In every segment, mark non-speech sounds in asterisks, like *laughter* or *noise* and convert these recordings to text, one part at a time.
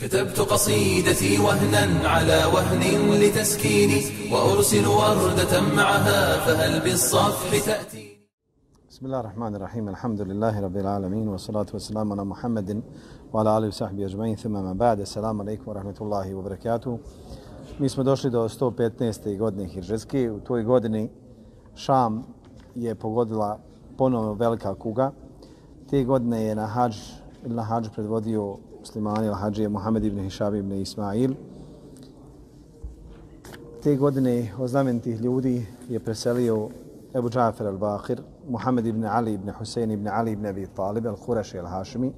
كتبت قصيدتي وهنا على وهن لتسكيني وأرسل وردة معها فهل بالصفح تأتي بسم الله الرحمن الرحيم الحمد لله رب العالمين والصلاة والسلام على محمد وعلى آله وصحبه أجمعين ثم ما بعد السلام عليكم ورحمة الله وبركاته Mi smo došli do 115. godine Hiržetske. U toj godini Šam je pogodila ponovno velika kuga. Te godine je na hađ, ili na hađ predvodio muslimani ili hađije Muhammed ibn Hišab ibn Ismail. Te godine od znamenitih ljudi je preselio Ebu Džafer al-Bakir, Muhammed ibn Ali ibn Husein ibn Ali ibn Abi Talib al-Huraši al-Hashimi.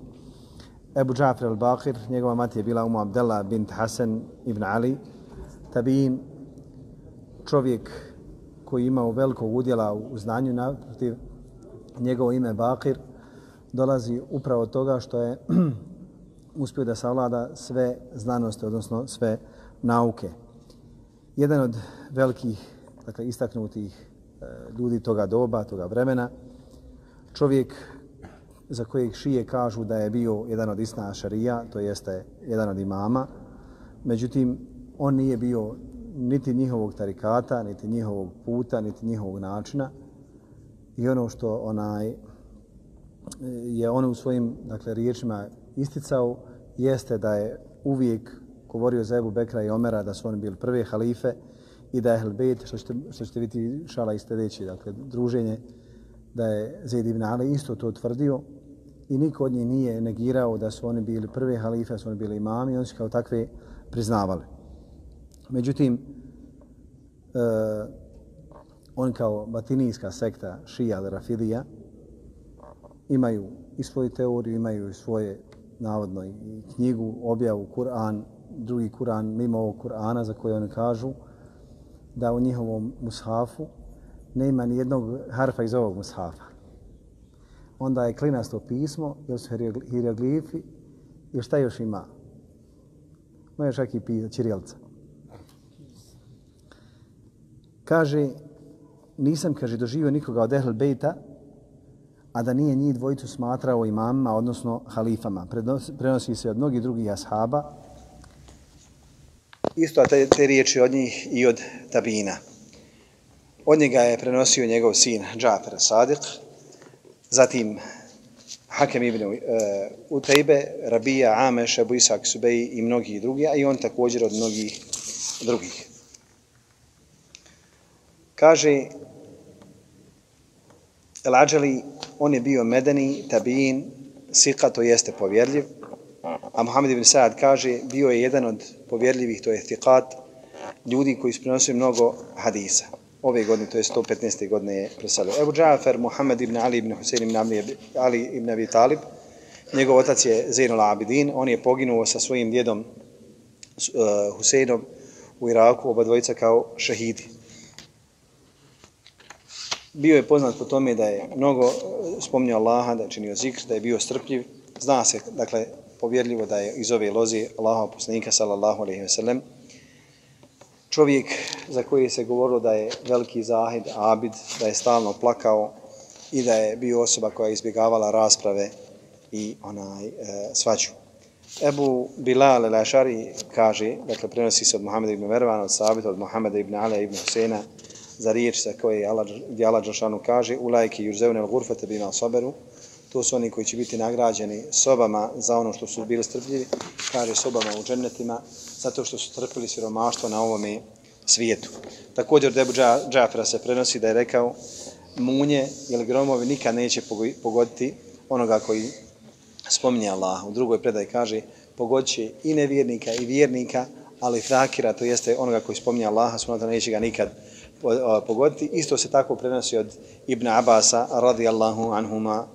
Ebu Džafer al-Bakir, njegova mati je bila Umu Abdella bint Hasan ibn Ali, Tabin, čovjek koji imao velikog udjela u znanju, naprotiv, njegovo ime Bakir, dolazi upravo od toga što je *clears throat* uspio da savlada sve znanosti, odnosno sve nauke. Jedan od velikih, dakle, istaknutih e, ljudi toga doba, toga vremena, čovjek za kojeg šije kažu da je bio jedan od isna šarija, to jeste jedan od imama, međutim, on nije bio niti njihovog tarikata, niti njihovog puta, niti njihovog načina. I ono što onaj e, je on u svojim dakle, riječima isticao, jeste da je uvijek govorio za Ebu Bekra i Omera da su oni bili prve halife i da je Helbet, što ćete, što ćete vidjeti šala i sljedeći, dakle, druženje, da je Zaid ibn Ali isto to tvrdio i niko od njih nije negirao da su oni bili prve halife, da su oni bili imami i oni su kao takve priznavali. Međutim, e, oni kao batinijska sekta Šija ili Rafidija imaju i svoju teoriju, imaju i svoje navodno i knjigu, objavu, Kur'an, drugi Kur'an, mimo ovog Kur'ana za koje oni kažu da u njihovom mushafu ne ima ni jednog harfa iz ovog mushafa. Onda je klinasto pismo, ili su hieroglifi, i šta još ima? Može čak i pisa, čirjelca. Kaže, nisam, kaže, doživio nikoga od Ehl Bejta, a da nije njih dvojicu smatrao imamima, odnosno halifama. Prenosi se od mnogih drugih ashaba. Isto te, te riječi od njih i od Tabina. Od njega je prenosio njegov sin Džafer Sadiq, zatim Hakem ibn uh, Utejbe, Rabija, Ameš, Abu Isak, Subeji i mnogi drugi, a i on također od mnogih drugih. Kaže El Ađali, on je bio medeni, tabijin, sika, to jeste povjerljiv, a Muhammed ibn Sa'ad kaže, bio je jedan od povjerljivih, to je thiqat, ljudi koji su mnogo hadisa. Ove godine, to je 115. godine je preselio. Ebu Džafer, Muhammed ibn Ali ibn Husein ibn Ali ibn Abi Talib, njegov otac je Zainul Abidin, on je poginuo sa svojim djedom uh, Huseinom u Iraku, oba dvojica kao šahidi bio je poznat po tome da je mnogo e, spomnio Allaha, da je činio zikr, da je bio strpljiv. Zna se, dakle, povjerljivo da je iz ove lozi Allaha poslanika, sallallahu alaihi ve sellem, čovjek za koji se govorilo da je veliki zahid, abid, da je stalno plakao i da je bio osoba koja je izbjegavala rasprave i onaj e, svađu. Ebu Bilal al-Ašari kaže, dakle, prenosi se od Muhammeda ibn Mervana, od Sabita, od Muhammeda ibn Ala ibn Husena, za riječ sa koje je Allah, gdje Allah kaže u lajki jurzevne al gurfete bima soberu, to su oni koji će biti nagrađeni sobama za ono što su bili strpljivi, kaže sobama u džennetima, zato što su trpili siromaštvo na ovome svijetu. Također Debu Džafra se prenosi da je rekao munje ili gromovi nikad neće pogoditi onoga koji spominje Allah. U drugoj predaj kaže pogodit će i nevjernika i vjernika, ali frakira, to jeste onoga koji spominje Allaha, sunata neće ga nikad pogoditi. Isto se tako prenosi od Ibn Abasa, radijallahu anhuma.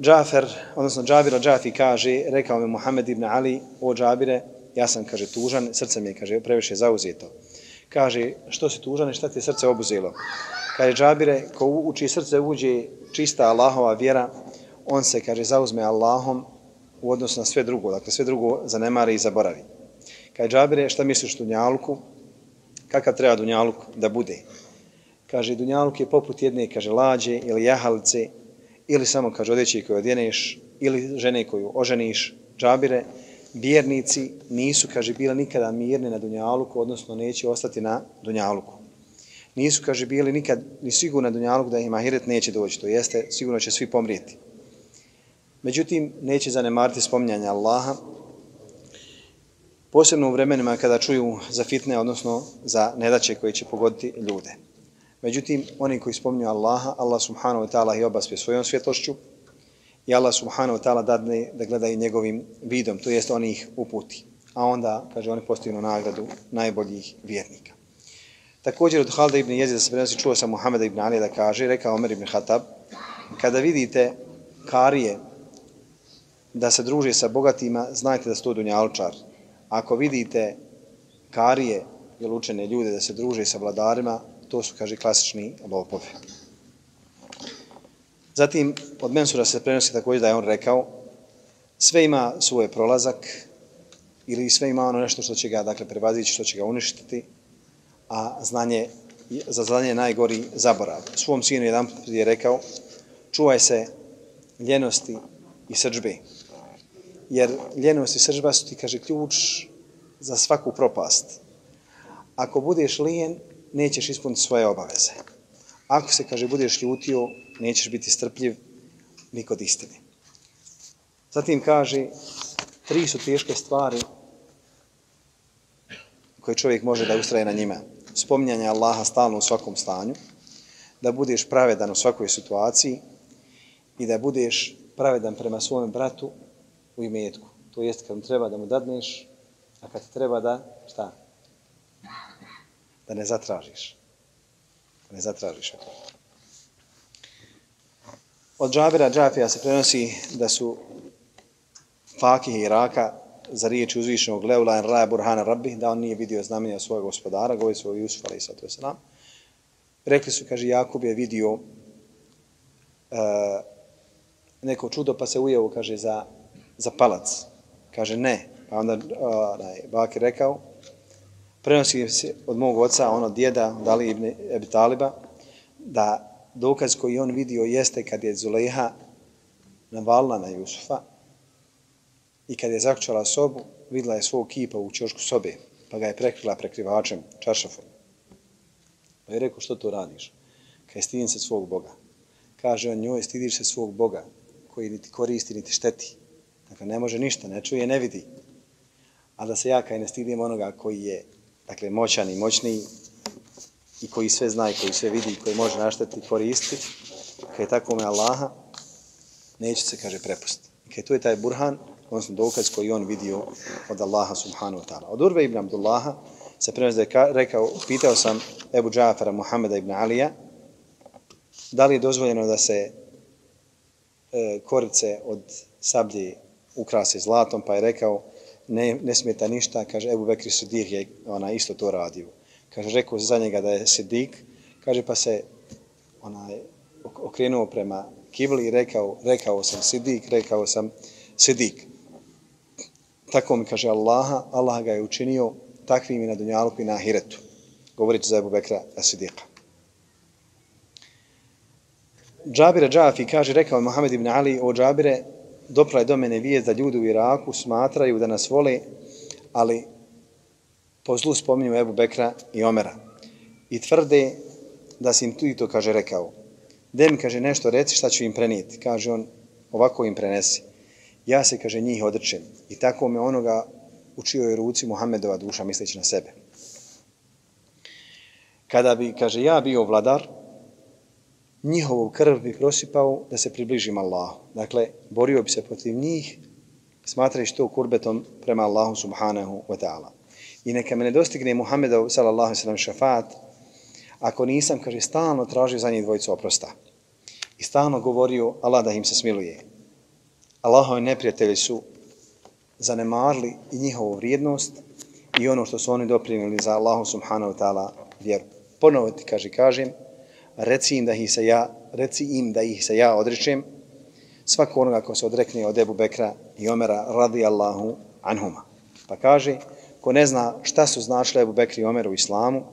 Džafer, odnosno Džabira Džafi kaže, rekao mi Muhammed ibn Ali, o Džabire, ja sam, kaže, tužan, srce mi je, kaže, previše zauzeto. Kaže, što si tužan i šta ti je srce obuzelo? Kaže, Džabire, ko uči srce uđe čista Allahova vjera, on se, kaže, zauzme Allahom u odnosu na sve drugo, dakle, sve drugo zanemari i zaboravi. Kaže, Džabire, šta misliš tu njalku? Kakav treba Dunjaluk da bude. Kaže, Dunjaluk je poput jedne, kaže, lađe ili jahalice, ili samo, kaže, odeći koju odjeneš, ili žene koju oženiš, džabire, vjernici nisu, kaže, bile nikada mirne na Dunjaluku, odnosno neće ostati na Dunjaluku. Nisu, kaže, bili nikad ni sigurni na Dunjaluku da im ahiret neće doći, to jeste, sigurno će svi pomrijeti. Međutim, neće zanemariti spominjanje Allaha, posebno u vremenima kada čuju za fitne, odnosno za nedaće koje će pogoditi ljude. Međutim, oni koji spominju Allaha, Allah subhanahu wa ta'ala i obaspe svojom svjetlošću i Allah subhanahu wa ta'ala dadne da gledaju njegovim vidom, to jest oni ih uputi. A onda, kaže, oni postignu nagradu najboljih vjernika. Također od Halda ibn Jezida se prenosi, čuo sam Muhameda ibn Ali da kaže, rekao Omer ibn Hatab, kada vidite karije da se druže sa bogatima, znajte da su to dunjalčar. Ako vidite karije ili učene ljude da se druže sa vladarima, to su, kaže, klasični lopovi. Zatim, od Mensura se prenosi također da je on rekao, sve ima svoj prolazak ili sve ima ono nešto što će ga, dakle, prevazići, što će ga uništiti, a znanje, za znanje najgori zaborav. Svom sinu jedan je rekao, čuvaj se ljenosti i srđbe, jer ljenost i sržba su ti, kaže, ključ za svaku propast. Ako budeš lijen, nećeš ispuniti svoje obaveze. Ako se, kaže, budeš ljutio, nećeš biti strpljiv ni kod istine. Zatim kaže, tri su teške stvari koje čovjek može da ustraje na njima. Spominjanje Allaha stalno u svakom stanju, da budeš pravedan u svakoj situaciji i da budeš pravedan prema svom bratu u imetku. To jest kad mu treba da mu dadneš, a kad treba da, šta? Da ne zatražiš. Da ne zatražiš. Od Džabira Džafija se prenosi da su fakih Iraka za riječ uzvišenog Leula en Raja Burhana Rabbi, da on nije vidio znamenja svojeg gospodara, govori svoj Jusuf, ali sad to je nam. Rekli su, kaže, Jakub je vidio uh, neko čudo, pa se ujeo, kaže, za za palac. Kaže ne. Pa onda onaj, Bakir rekao, prenosi se od mog oca, ono djeda, Dali ibn Ebi Taliba, da dokaz koji on vidio jeste kad je Zuleha navalila na Jusufa i kad je zakčala sobu, vidla je svog kipa u čošku sobe, pa ga je prekrila prekrivačem, čaršafom. Pa je rekao, što to radiš? Kaj stidim se svog Boga. Kaže on njoj, stidiš se svog Boga, koji niti koristi, niti šteti. Dakle, ne može ništa, ne čuje, ne vidi. A da se ja kaj ne stidim onoga koji je dakle, moćan i moćni i koji sve zna i koji sve vidi i koji može našteti i koristiti, kaj je tako me Allaha, neće se, kaže, prepustiti. I kaj tu je taj burhan, odnosno dokaz koji on vidio od Allaha subhanahu wa ta'ala. Od Urve ibn Abdullaha se prenosi da je rekao, pitao sam Ebu Džafara Muhammeda ibn Alija, da li je dozvoljeno da se e, korice od sablje ukrase zlatom, pa je rekao, ne, ne smeta ništa, kaže, Ebu Bekri Sidik je ona isto to radio. Kaže, rekao za njega da je Sidik, kaže, pa se onaj, okrenuo prema kibli i rekao, rekao sam Sidik, rekao sam Sidik. Tako mi kaže Allaha, Allah ga je učinio takvim i na Dunjaluku i na Ahiretu. Govorit za Ebu Bekra Sidika. Džabire Džafi kaže, rekao je Mohamed ibn Ali, o Džabire, dopla je do mene vijest da ljudi u Iraku smatraju da nas vole, ali po zlu spominju Ebu Bekra i Omera. I tvrde da si im tu i to, kaže, rekao. Dem mi, kaže, nešto reci šta ću im prenijeti. Kaže on, ovako im prenesi. Ja se, kaže, njih odrčem. I tako me onoga u čijoj ruci Muhammedova duša misleći na sebe. Kada bi, kaže, ja bio vladar, njihovu krv bi prosipao da se približim Allahu. Dakle, borio bi se protiv njih, smatrajući to kurbetom prema Allahu subhanahu wa ta'ala. I neka me ne dostigne Muhammedov sallallahu sallam šafat, ako nisam, kaže, stalno tražio za njih dvojicu oprosta. I stalno govorio Allah da im se smiluje. Allahovi neprijatelji su zanemarli i njihovu vrijednost i ono što su oni doprinili za Allahu subhanahu wa ta'ala vjeru. Ponovo ti kaže, kažem, reci im da ih se ja, reci im da ih se ja odrečem, svako onoga ko se odrekne od Ebu Bekra i Omera radijallahu anhuma. Pa kaže, ko ne zna šta su značili Ebu Bekri i Omer u islamu,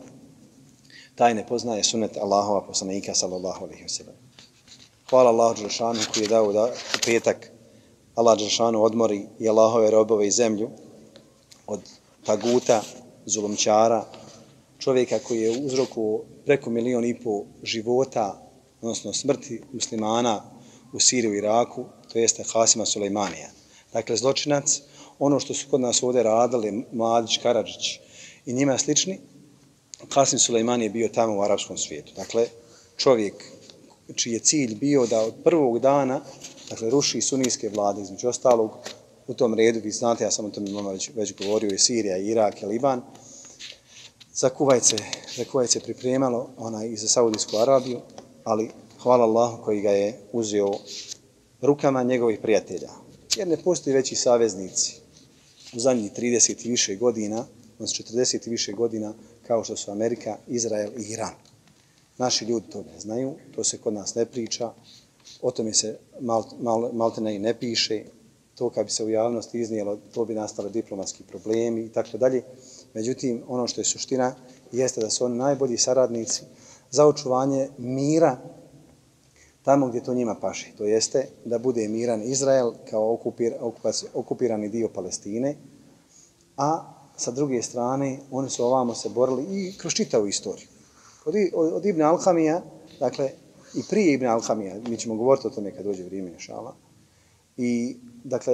taj ne poznaje sunet Allahova poslanika sallallahu alaihi wa. Hvala Allahu Đelšanu koji je dao da u petak Allah Đeršanu odmori i Allahove robove i zemlju od taguta, zulumčara, čovjeka koji je uzroku preko milion i pol života, odnosno smrti muslimana u Siriju i Iraku, to jeste Hasima Sulejmanija. Dakle, zločinac, ono što su kod nas ovdje radili, Mladić, Karadžić i njima slični, Hasim Sulejman je bio tamo u arapskom svijetu. Dakle, čovjek čiji je cilj bio da od prvog dana dakle, ruši sunijske vlade, između ostalog, u tom redu, vi znate, ja sam o tom imamo već, već govorio, je Sirija, Irak, i Liban, za Kuvajce, za Kuvajce pripremalo ona i za Saudijsku Arabiju, ali hvala Allahu koji ga je uzeo rukama njegovih prijatelja. Jer ne postoji veći saveznici u zadnjih 30 i više godina, odnosno 40 i više godina, kao što su Amerika, Izrael i Iran. Naši ljudi to ne znaju, to se kod nas ne priča, o tome se mal, mal, maltene i ne piše, to kad bi se u javnosti iznijelo, to bi nastale diplomatski problemi i tako dalje. Međutim, ono što je suština jeste da su oni najbolji saradnici za očuvanje mira tamo gdje to njima paše. To jeste da bude miran Izrael kao okupir, okupirani dio Palestine, a sa druge strane oni su ovamo se borili i kroz čitavu istoriju. Od, od, od Ibn Alhamija, dakle, i prije Ibn Alhamija, mi ćemo govoriti o tome kad dođe vrijeme, šala, i dakle,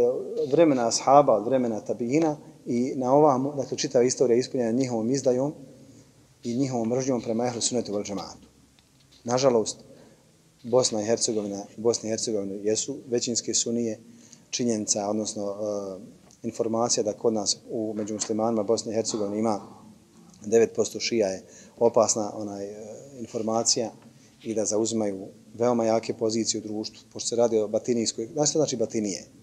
vremena ashaba, od vremena tabijina, i na ovam, dakle, čitava istorija ispunjena njihovom izdajom i njihovom mržnjom prema ehlu sunetu vel džematu. Nažalost, Bosna i Hercegovina, Bosna i Hercegovina jesu većinske sunije činjenica, odnosno e, informacija da kod nas u među muslimanima Bosne i Hercegovine ima 9% šija je opasna onaj e, informacija i da zauzimaju veoma jake pozicije u društvu, pošto se radi o batinijskoj, znači znači batinije?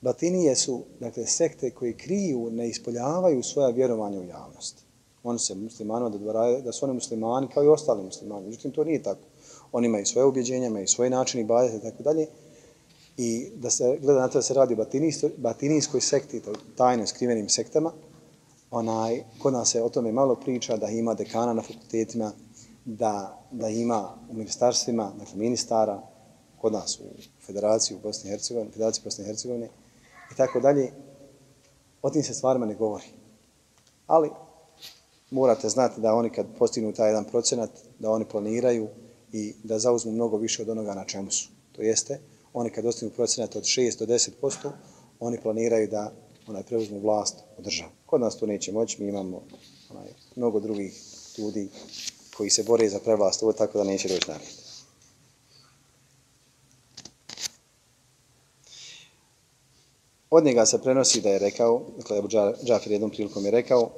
Batinije su, dakle, sekte koje kriju, ne ispoljavaju svoja vjerovanja u javnosti. Oni se muslimanima da, da su oni muslimani kao i ostali muslimani. Međutim, to nije tako. Oni imaju svoje ubjeđenja, imaju svoj način i badete i tako dalje. I da se gleda na to da se radi o batinijskoj sekti, tajno skrivenim sektama, onaj, kod nas se o tome malo priča, da ima dekana na fakultetima, da, da ima u ministarstvima, dakle ministara, kod nas u federaciji u Bosni i Hercegovini, federaciji Bosne i Hercegovine, tako dalje, o tim se stvarima ne govori. Ali morate znati da oni kad postignu taj jedan procenat, da oni planiraju i da zauzmu mnogo više od onoga na čemu su. To jeste, oni kad dostignu procenat od 6 do 10%, oni planiraju da onaj preuzmu vlast od države. Kod nas to neće moći, mi imamo onaj, mnogo drugih ljudi koji se bore za prevlast, ovo tako da neće doći na red. Od njega se prenosi da je rekao, dakle, Abu Džafir jednom prilikom je rekao,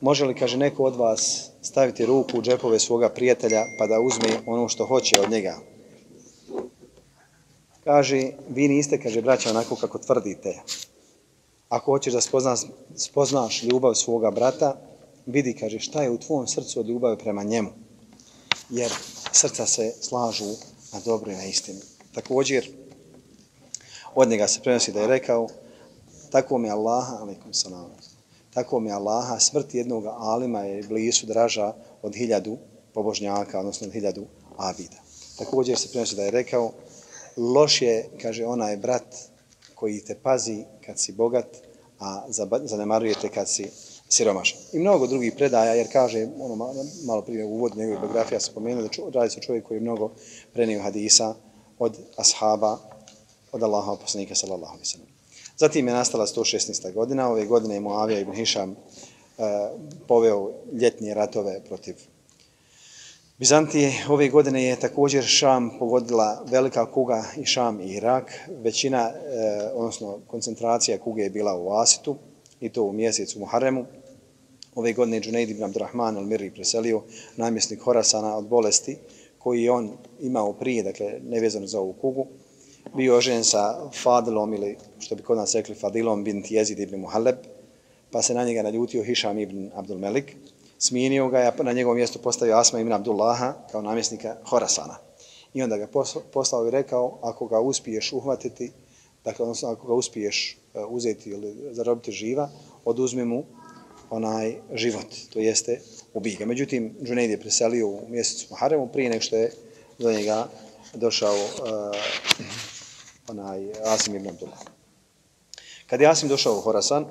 može li, kaže, neko od vas staviti ruku u džepove svoga prijatelja pa da uzme ono što hoće od njega? Kaže, vi niste, kaže, braća, onako kako tvrdite. Ako hoćeš da spoznaš, spoznaš ljubav svoga brata, vidi, kaže, šta je u tvom srcu od ljubavi prema njemu. Jer srca se slažu na dobro i na istinu. Također, od njega se prenosi da je rekao, tako mi Allaha, alaikum salam, tako mi Allaha, smrt jednog alima je blizu draža od hiljadu pobožnjaka, odnosno od hiljadu abida. Također se prenosi da je rekao, loš je, kaže, onaj brat koji te pazi kad si bogat, a zanemarujete kad si siromašan. I mnogo drugih predaja, jer kaže, ono malo prije uvod njegove biografije, ja spomenuo da radi se čovjek koji je mnogo prenio hadisa od ashaba, od Allaha poslanika, sallallahu alaihi sallam. Zatim je nastala 116. godina, ove godine je Muavija ibn Hišam e, poveo ljetnije ratove protiv Bizantije. Ove godine je također Šam pogodila velika kuga i Šam i Irak. Većina, e, odnosno koncentracija kuge je bila u Asitu i to u mjesecu Muharremu. Ove godine je Džunaid ibn Abdurrahman al-Mirri preselio namjesnik Horasana od bolesti koji je on imao prije, dakle nevezano za ovu kugu bio ožen sa Fadilom ili što bi kod nas rekli Fadilom bint Jezid ibn Muhalleb, pa se na njega naljutio Hišam ibn Abdul Melik, smijenio ga, i na njegovom mjestu postavio Asma ibn Abdullaha kao namjesnika Horasana. I onda ga poslao i rekao, ako ga uspiješ uhvatiti, dakle, odnosno ako ga uspiješ e, uzeti ili zarobiti živa, oduzmi mu onaj život, to jeste ubij ga. Međutim, Džunejd je preselio u mjesecu Muharremu prije nek što je do njega došao uh, onaj Asim ibn Abdullah. Kad je Asim došao u Horasan,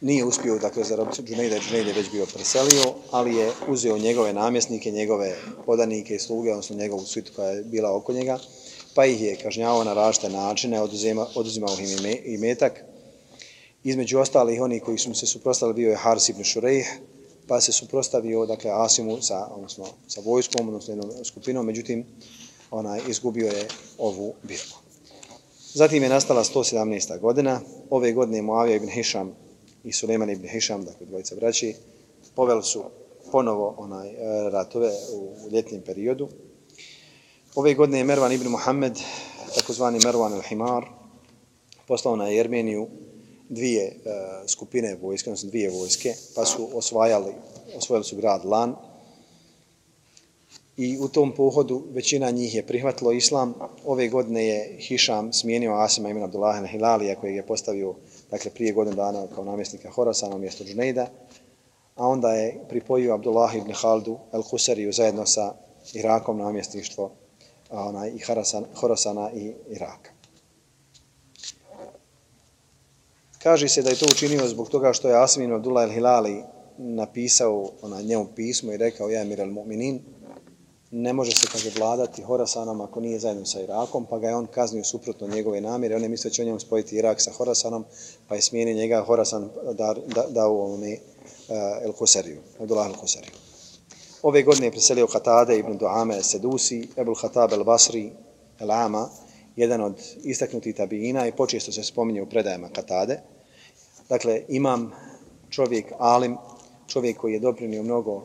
nije uspio dakle, zarobiti Džunejda, Džunejda je već bio preselio, ali je uzeo njegove namjesnike, njegove podanike i sluge, odnosno njegovu svitu koja je bila oko njega, pa ih je kažnjavao na različite načine, oduzima, oduzimao im i metak. Između ostalih, oni koji su mu se suprostali bio je Hars ibn Šurejh, pa se suprostavio dakle, Asimu sa, odnosno, sa vojskom, odnosno jednom skupinom, međutim, ona izgubio je ovu bitku. Zatim je nastala 117. godina. Ove godine Muavija ibn Hišam i Suleman ibn Hišam, dakle dvojica braći, poveli su ponovo onaj e, ratove u ljetnim periodu. Ove godine je Mervan ibn Muhammed, takozvani Mervan al-Himar, poslao na Jermeniju dvije uh, skupine vojske, odnosno dvije vojske, pa su osvajali, osvojili su grad Lan. I u tom pohodu većina njih je prihvatilo islam. Ove godine je Hišam smijenio Asima imena Abdullah Hilalija, kojeg je postavio dakle, prije godinu dana kao namjesnika Horasana mjesto mjestu Džunejda, a onda je pripojio Abdullah ibn Haldu el Husariju zajedno sa Irakom namjesništvo onaj, i Horasana i Iraka. Kaže se da je to učinio zbog toga što je Asim ibn Abdullah el-Hilali napisao ona njemu pismo i rekao ja mir al-mu'minin ne može se kaže vladati Horasanom ako nije zajedno sa Irakom, pa ga je on kaznio suprotno njegove namjere. On je mislio će o njemu spojiti Irak sa Horasanom, pa je smijenio njega Horasan da, da, da u ovome uh, El Husariju, Abdullah El Husariju. Ove godine je preselio Hatade ibn Duame Sedusi, Ebul Hatab El Basri El Ama, jedan od istaknutih tabijina i počesto se spominje u predajama Katade. Dakle, imam čovjek, alim, čovjek koji je doprinio mnogo uh,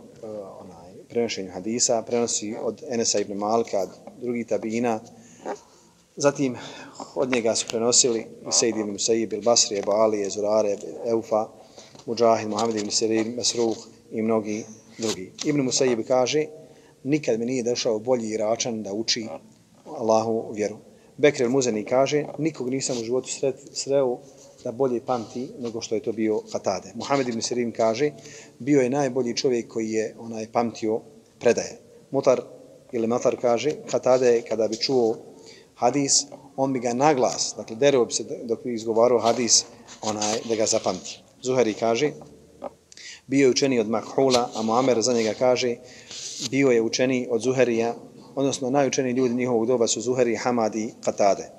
onaj, prenošenju hadisa, prenosi od Enesa ibn Malka, drugih tabina. Zatim, od njega su prenosili Sejid ibn Musaib, Il Basri, Ebu Ali, Zurare, Eufa, Mujahid, Muhammed ibn Sirin, Masruh i mnogi drugi. Ibn Musaib kaže, nikad mi nije došao bolji iračan da uči Allahu vjeru. Bekr el-Muzeni kaže, nikog nisam u životu sreo da bolje pamti nego što je to bio Katade. Muhammed ibn Sirin kaže, bio je najbolji čovjek koji je onaj pamtio predaje. Mutar ili Matar kaže, Katade kada bi čuo hadis, on bi ga naglas, dakle dereo bi se dok bi izgovarao hadis, onaj, da ga zapamti. Zuhari kaže, bio je učeni od Makhula, a Muammer za njega kaže, bio je učeni od Zuharija, odnosno najučeniji ljudi njihovog doba su Zuhari, Hamadi, Katade.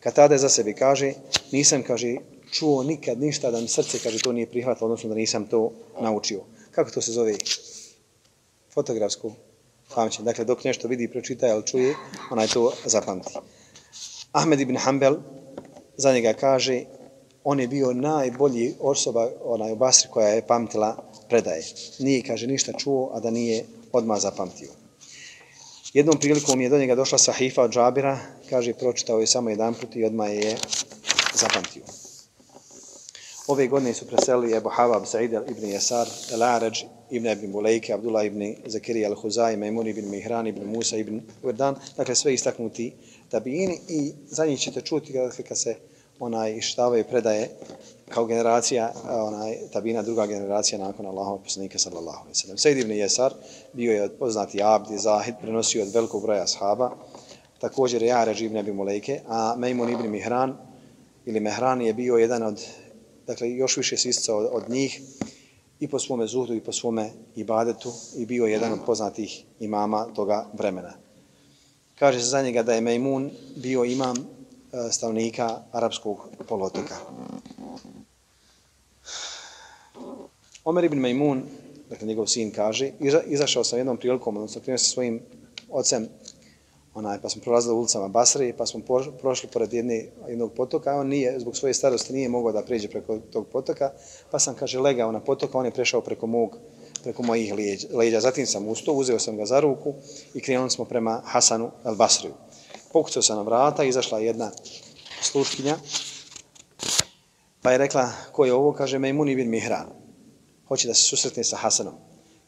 Katade za sebi kaže, nisam, kaže, čuo nikad ništa da mi srce, kaže, to nije prihvatilo, odnosno da nisam to naučio. Kako to se zove? Fotografsku pamćenje. Dakle, dok nešto vidi, pročita ili čuje, onaj to zapamti. Ahmed ibn Hanbel za njega kaže, on je bio najbolji osoba, onaj u Basri koja je pamtila predaje. Nije, kaže, ništa čuo, a da nije odmah zapamtio. Jednom prilikom je do njega došla sahifa od Džabira, kaže, pročitao je samo jedan put i odmah je zapamtio. Ove godine su preselili Ebu Havab, Sa'id ibn Yasar, El Aređ, ibn Ibn Mulejke, Abdullah ibn Zakirija Al-Huzaj, Maimun ibn Mihran, ibn Musa ibn Urdan, dakle sve istaknuti tabijini i za njih ćete čuti dakle, kad se onaj ištavaju predaje kao generacija, onaj tabina druga generacija nakon Allahov poslanika sallallahu alejhi ve sellem. Said ibn Jesar bio je poznati abd i zahid, prenosio od velikog broja ashaba. Također je Aređ ibn Abi Mulejke, a Mejmun ibn Mihran ili Mehran je bio jedan od, dakle, još više sisca od, od njih i po svome zuhdu i po svome ibadetu i bio jedan od poznatih imama toga vremena. Kaže se za njega da je Mejmun bio imam e, stavnika arapskog polotoka. Omer ibn Majmun, dakle njegov sin kaže, izašao sam jednom prilikom, odnosno krenuo sa svojim ocem, onaj, pa smo prolazili ulicama Basri, pa smo prošli pored jedne, jednog potoka, a on nije, zbog svoje starosti nije mogao da pređe preko tog potoka, pa sam, kaže, legao na potoka, on je prešao preko mog, preko mojih leđa. Zatim sam ustao, uzeo sam ga za ruku i krenuli smo prema Hasanu al Basriju. Pokucao sam na vrata, izašla jedna sluškinja, pa je rekla, ko je ovo? Kaže, Mejmun ibn Mihran hoće da se susretne sa Hasanom.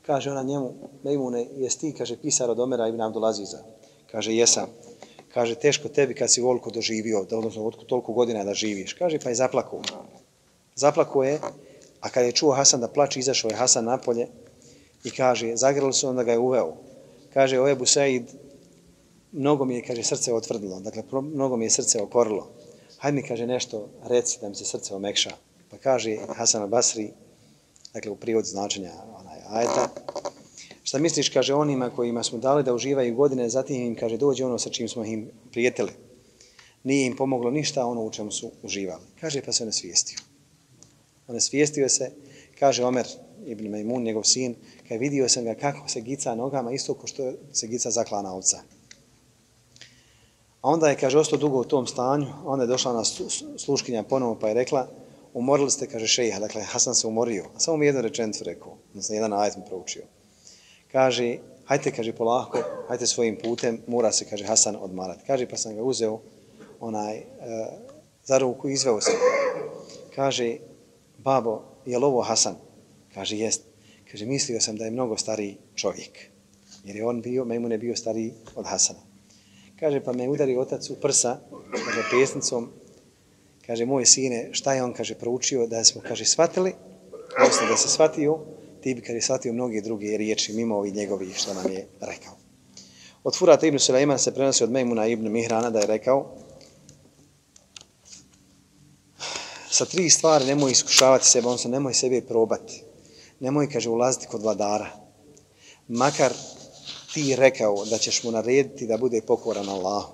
Kaže ona njemu, Mejmune, jes ti, kaže, pisar od Omera ibn Abdulaziza. Kaže, jesam. Kaže, teško tebi kad si voliko doživio, da odnosno od toliko godina da živiš. Kaže, pa je zaplakao. Zaplakao je, a kad je čuo Hasan da plače, izašao je Hasan napolje i kaže, zagrali su onda ga je uveo. Kaže, o Ebu Said, mnogo mi je, kaže, srce otvrdilo, dakle, mnogo mi je srce okorilo. Hajde mi, kaže, nešto reci da mi se srce omekša. Pa kaže Hasan al-Basri, dakle, u prijevod značenja onaj, ajeta, šta misliš, kaže, onima kojima smo dali da uživaju godine, zatim im, kaže, dođe ono sa čim smo im prijetili. Nije im pomoglo ništa ono u čemu su uživali. Kaže, pa se ne svijestio. On svijestio se, kaže Omer ibn Majmun, njegov sin, kad vidio sam ga kako se gica nogama, isto ko što se gica zaklana ovca. A onda je, kaže, ostao dugo u tom stanju, onda je došla na sluškinja ponovo pa je rekla, umorili ste, kaže, šeha, dakle, Hasan se umorio. A samo mi jednu rečenicu rekao, odnosno jedan ajet mi proučio. Kaže, hajte, kaže, polako, hajte svojim putem, mora se, kaže, Hasan odmarati. Kaže, pa sam ga uzeo, onaj, e, za ruku izveo se. Kaže, babo, je li ovo Hasan? Kaže, jest. Kaže, mislio sam da je mnogo stariji čovjek. Jer je on bio, Mejmun je bio stariji od Hasana. Kaže, pa me udari otac u prsa, kaže, pesnicom, kaže, moj sine, šta je on, kaže, proučio, da smo, kaže, shvatili, odnosno da se shvatio, ti bi, kaže, shvatio mnogi drugi riječi mimo ovih njegovih što nam je rekao. Od Furata ibn Sulejman se prenosi od Mejmuna ibn Mihrana da je rekao, sa tri stvari nemoj iskušavati sebe, on se nemoj sebe probati. Nemoj, kaže, ulaziti kod vladara. Makar ti rekao da ćeš mu narediti da bude pokoran Allahu.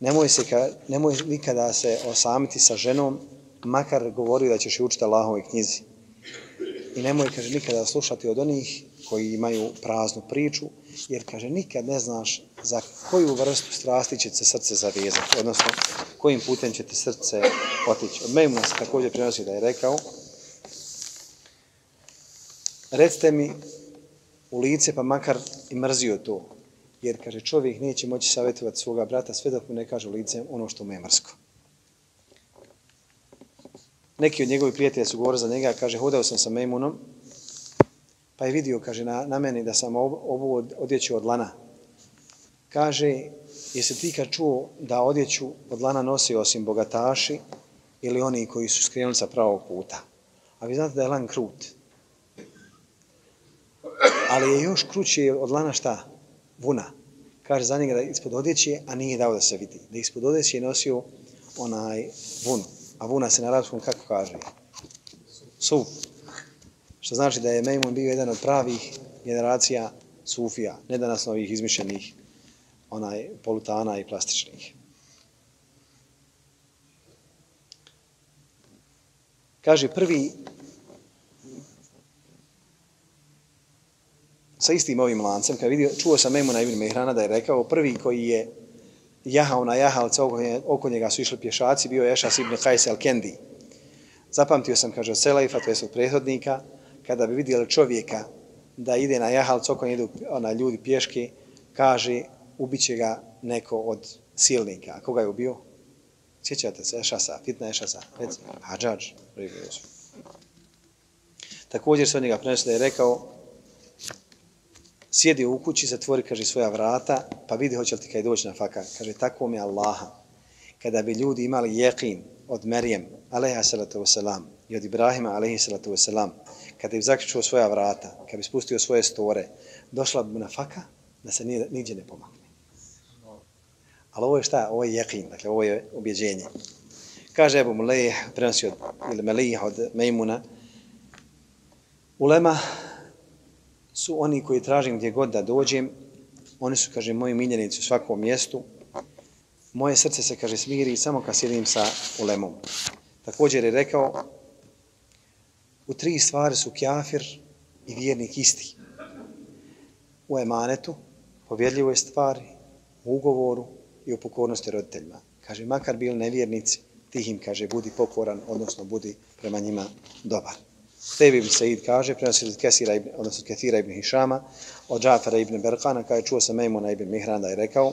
Nemoj, se, ka, nemoj nikada se osamiti sa ženom, makar govori da ćeš učiti Allahove knjizi. I nemoj, kaže, nikada slušati od onih koji imaju praznu priču, jer, kaže, nikad ne znaš za koju vrstu strasti će se srce zavezati, odnosno kojim putem će ti srce otići. Od Mejmuna se također prenosi da je rekao, recite mi u lice pa makar i mrzio to, jer, kaže, čovjek neće moći savjetovati svoga brata sve dok mu ne kaže u lice ono što mu je mrsko. Neki od njegovih prijatelja su govorili za njega, kaže, hodao sam sa Mejmunom, pa je vidio, kaže, na, na meni da sam ovu odjeću od lana. Kaže, jesi ti kad čuo da odjeću od lana nosi osim bogataši ili oni koji su skrenuli sa pravog puta? A vi znate da je lan krut. Ali je još kruće od lana šta? Vuna. Kaže za njega da ispod odjeće, a nije dao da se vidi. Da ispod odjeće je nosio onaj vunu. A vuna se na arabskom kako kaže? Sup. Što znači da je Mejmun bio jedan od pravih generacija sufija, ne danas novih izmišljenih onaj polutana i plastičnih. Kaže prvi sa istim ovim lancem, kad vidio, čuo sam Mejmuna ibn Mehrana da je rekao, prvi koji je jahao na jahalce, oko, oko njega su išli pješaci, bio je Ešas ibn Kajs al-Kendi. Zapamtio sam, kaže, od Selaifa, to je od prethodnika, kada bi vidjeli čovjeka da ide na jahalcu, oko idu ona, ljudi pješke, kaže, ubiće ga neko od silnika. A koga je ubio? Sjećate se, Ešasa, fitna Ešasa, recimo, Hadžađ, Također se od njega prenosio da je rekao, sjedi u kući, zatvori, kaže, svoja vrata, pa vidi hoće li ti kaj doći na faka. Kaže, tako mi Allaha. Kada bi ljudi imali jeqin od Merijem, alaiha salatu wasalam, i od Ibrahima, alaihi salatu wasalam, kada bi zaključio svoja vrata, kada bi spustio svoje store, došla bi na faka, da se niđe ne pomakne. Ali ovo je šta? Ovo je jeqin, dakle, ovo je objeđenje. Kaže Ebu Mulejih, prenosi od, ili Melih od Mejmuna, Ulema su oni koji tražim gdje god da dođem, oni su, kaže, moji miljenici u svakom mjestu, moje srce se, kaže, smiri samo kad sjedim sa ulemom. Također je rekao, u tri stvari su kjafir i vjernik isti. U emanetu, povjedljivoj stvari, u ugovoru i u pokornosti roditeljima. Kaže, makar bili nevjernici, tih im, kaže, budi pokoran, odnosno budi prema njima dobar. Sebi ibn Said kaže, prenosi od Kesira, ibn, odnosno Kethira ibn Hišama, od Džafara ibn Berkana, kada je čuo sa Mejmuna ibn Mihran da je rekao,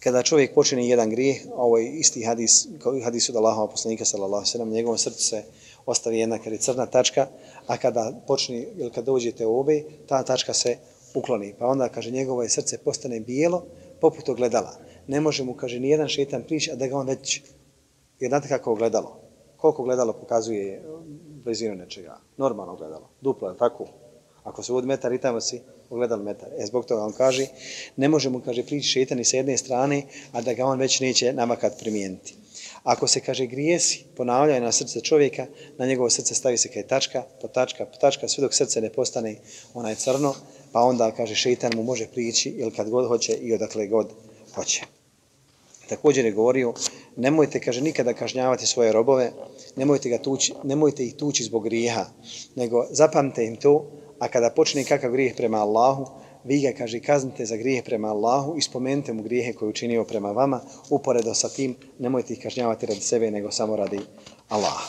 kada čovjek počini jedan grijeh, ovo je isti hadis, kao hadis od Allahova poslanika, sallallahu sallam, njegovom srcu se ostavi jedna kada je crna tačka, a kada počni, ili kada dođete u obe, ta tačka se ukloni. Pa onda, kaže, njegovo je srce postane bijelo, poput ogledala. Ne može mu, kaže, nijedan šetan prići, a da ga on već, jer znate kako ogledalo? Koliko gledalo pokazuje eh, blizinu nečega. Normalno gledalo. Duplo je tako. Ako se vodi metar i tamo si, ogledalo metar. E, zbog toga on kaže, ne može mu, kaže, prići šetani sa jedne strane, a da ga on već neće namakat primijeniti. Ako se, kaže, grijesi, ponavljaju na srce čovjeka, na njegovo srce stavi se kaj tačka, po tačka, po tačka, sve dok srce ne postane onaj crno, pa onda, kaže, šetan mu može prići ili kad god hoće i odakle god hoće. Također je govorio, nemojte, kaže, nikada kažnjavati svoje robove, nemojte, ga tući, nemojte ih tući zbog grijeha, nego zapamte im to, a kada počne kakav grijeh prema Allahu, vi ga, kaže, kaznite za grijeh prema Allahu i spomenite mu grijehe koje učinio prema vama, uporedo sa tim, nemojte ih kažnjavati radi sebe, nego samo radi Allaha.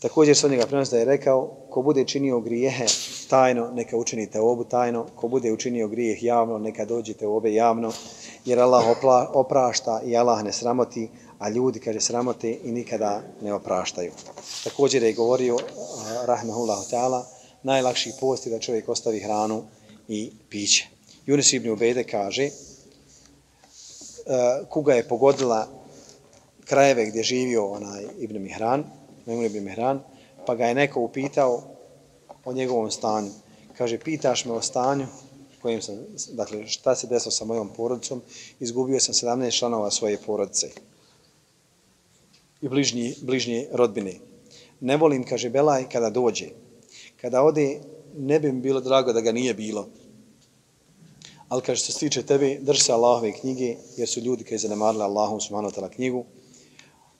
Također se od njega prenosi da je rekao, ko bude činio grijehe tajno, neka učinite obu tajno, ko bude učinio grijeh javno, neka dođete u obe javno, jer Allah opla, oprašta i Allah ne sramoti, a ljudi, kaže, sramote i nikada ne opraštaju. Također je govorio, rahmehullah ta'ala, najlakši post je da čovjek ostavi hranu i piće. Junis ibn Ubejde kaže, kuga je pogodila krajeve gdje živio onaj Ibn Mihran, Memun Ibn Mihran, pa ga je neko upitao o njegovom stanju. Kaže, pitaš me o stanju, kojim sam, dakle, šta se desilo sa mojom porodicom, izgubio sam 17 članova svoje porodice i bližnji, bližnje rodbine. Ne volim, kaže Belaj, kada dođe. Kada ode, ne bi mi bilo drago da ga nije bilo. Ali kaže, što se tiče tebe, drži se Allahove knjige, jer su ljudi koji zanemarili Allahom subhanahu ta'ala knjigu,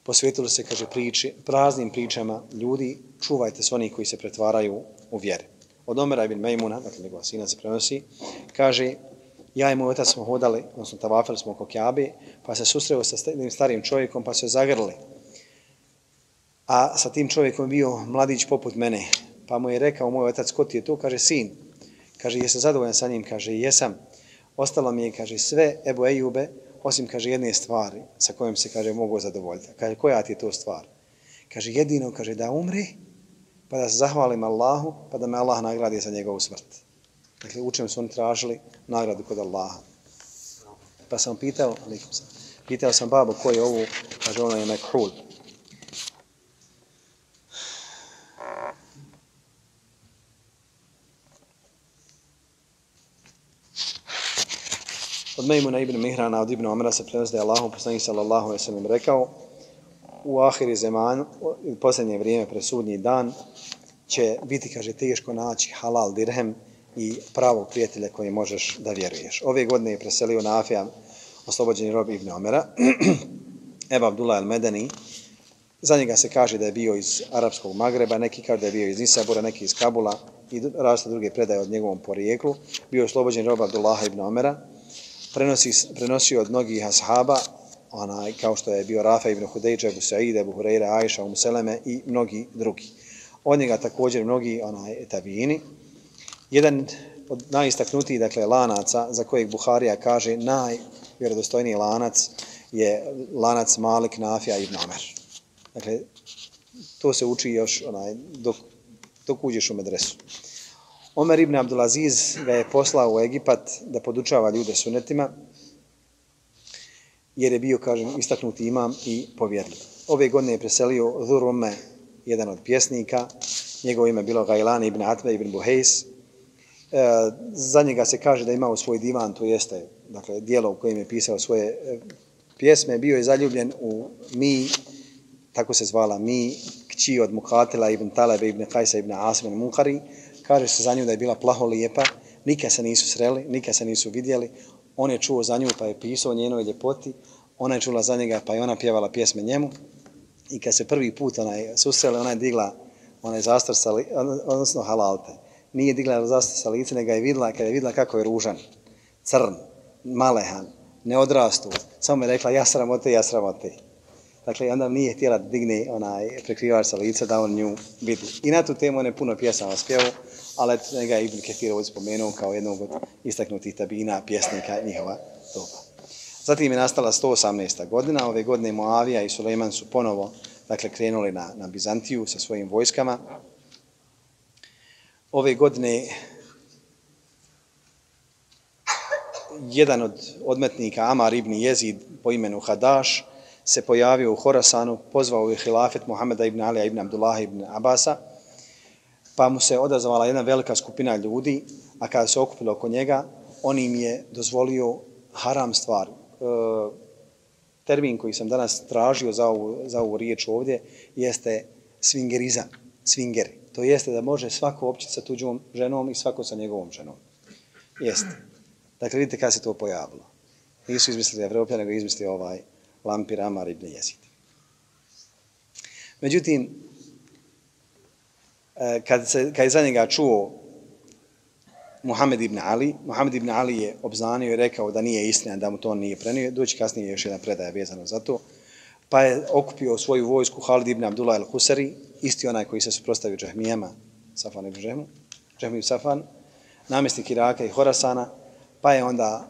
posvetili se, kaže, priči, praznim pričama ljudi, čuvajte se onih koji se pretvaraju u vjere. Od Omera ibn Mejmuna, dakle njegova sina se prenosi, kaže, ja i moj otac smo hodali, odnosno tavafili smo oko Kjabe, pa se susreo sa starim čovjekom, pa se zagrli. A sa tim čovjekom bio mladić poput mene, pa mu je rekao moj otac, ko ti je to? Kaže, sin. Kaže, jesam zadovoljan sa njim? Kaže, jesam. Ostalo mi je, kaže, sve Ebu Ejube, osim, kaže, jedne stvari sa kojom se, kaže, mogu zadovoljiti. Kaže, koja ti je to stvar? Kaže, jedino, kaže, da umri, pa da se zahvalim Allahu, pa da me Allah nagradi za njegovu smrt. Dakle, učem su oni tražili nagradu kod Allaha. Pa sam pitao, sam, pitao sam babu ko je ovu, kaže, ono je Mekhul. Od Mejmuna ibn Mihrana od ibn Omera se prenosi da je Allahom poslanih sallallahu ve sallam rekao u ahiri zeman, u posljednje vrijeme, presudnji dan, će biti, kaže, teško naći halal dirhem i pravog prijatelja koji možeš da vjeruješ. Ove godine je preselio na Afija oslobođeni rob Ibn Omera, *clears throat* Eba Abdullah al-Medani, za njega se kaže da je bio iz Arabskog Magreba, neki kaže da je bio iz Nisabura, neki iz Kabula i različite druge predaje od njegovom porijeklu. Bio je oslobođen rob Abdullah ibn Omera, prenosi, prenosio od mnogih ashaba, onaj, kao što je bio Rafa ibn Hudejđa, Ebu Sa'id, Ebu Hureyre, Aisha, Umuseleme i mnogi drugi. Od njega također mnogi onaj, tabijini. Jedan od najistaknutijih dakle, lanaca za kojeg Buharija kaže najvjerodostojniji lanac je lanac Malik Nafija ibn Omer. Dakle, to se uči još onaj, dok, dok uđeš u medresu. Omer ibn Abdulaziz ga je poslao u Egipat da podučava ljude sunetima, jer je bio, kažem, istaknuti imam i povjerljiv. Ove godine je preselio Dhurume, jedan od pjesnika, njegovo ime je bilo Gajlani ibn Atme ibn Buhejs. E, za njega se kaže da je imao svoj divan, to jeste dakle, dijelo u kojem je pisao svoje e, pjesme, bio je zaljubljen u Mi, tako se zvala Mi, kći od Mukatila ibn Talebe ibn Kajsa ibn Asim ibn Munkari, kaže se za nju da je bila plaho lijepa, nikad se nisu sreli, nikad se nisu vidjeli, on je čuo za nju pa je pisao o njenoj ljepoti, ona je čula za njega pa je ona pjevala pjesme njemu i kad se prvi put onaj susreli, ona je digla onaj zastor sa li, odnosno halalte. Nije digla zastor sa lice, nego je vidla, kada je vidla kako je ružan, crn, malehan, neodrastu, samo je rekla ja sramote, ja sramote. Dakle, onda nije htjela da digne onaj prekrivač sa lica da on nju vidi. I na tu temu on je puno pjesama spjevu, ali njega je Ibn Ketir ovdje spomenuo kao jednog od istaknutih tabina, pjesnika njihova doba. Zatim je nastala 118. godina. Ove godine Moavija i Suleiman su ponovo dakle, krenuli na, na Bizantiju sa svojim vojskama. Ove godine jedan od odmetnika, Amar ibn Jezid po imenu Hadaš, se pojavio u Horasanu, pozvao je hilafet Muhameda ibn Alija ibn Abdullah ibn Abasa, pa mu se odazvala jedna velika skupina ljudi, a kada se okupilo oko njega, on im je dozvolio haram stvari, E, termin koji sam danas tražio za ovu, za ovu riječ ovdje jeste swingerizam, swinger. To jeste da može svako općiti sa tuđom ženom i svako sa njegovom ženom. Jeste. Dakle, vidite kada se to pojavilo. Nisu izmislili Evropija, nego izmislili ovaj Lampir Amar ibn Jezid. Međutim, e, kad, se, kad je za njega čuo Muhammed ibn Ali, Muhammed ibn Ali je obznanio i rekao da nije istina, da mu to nije prenio, doći kasnije još jedna predaja vezana za to, pa je okupio svoju vojsku Halid ibn Abdullah al-Husari, isti onaj koji se suprostavio Džahmijama, Safan ibn Džahmu, Džahmiju Safan, namestnik Iraka i Horasana, pa je onda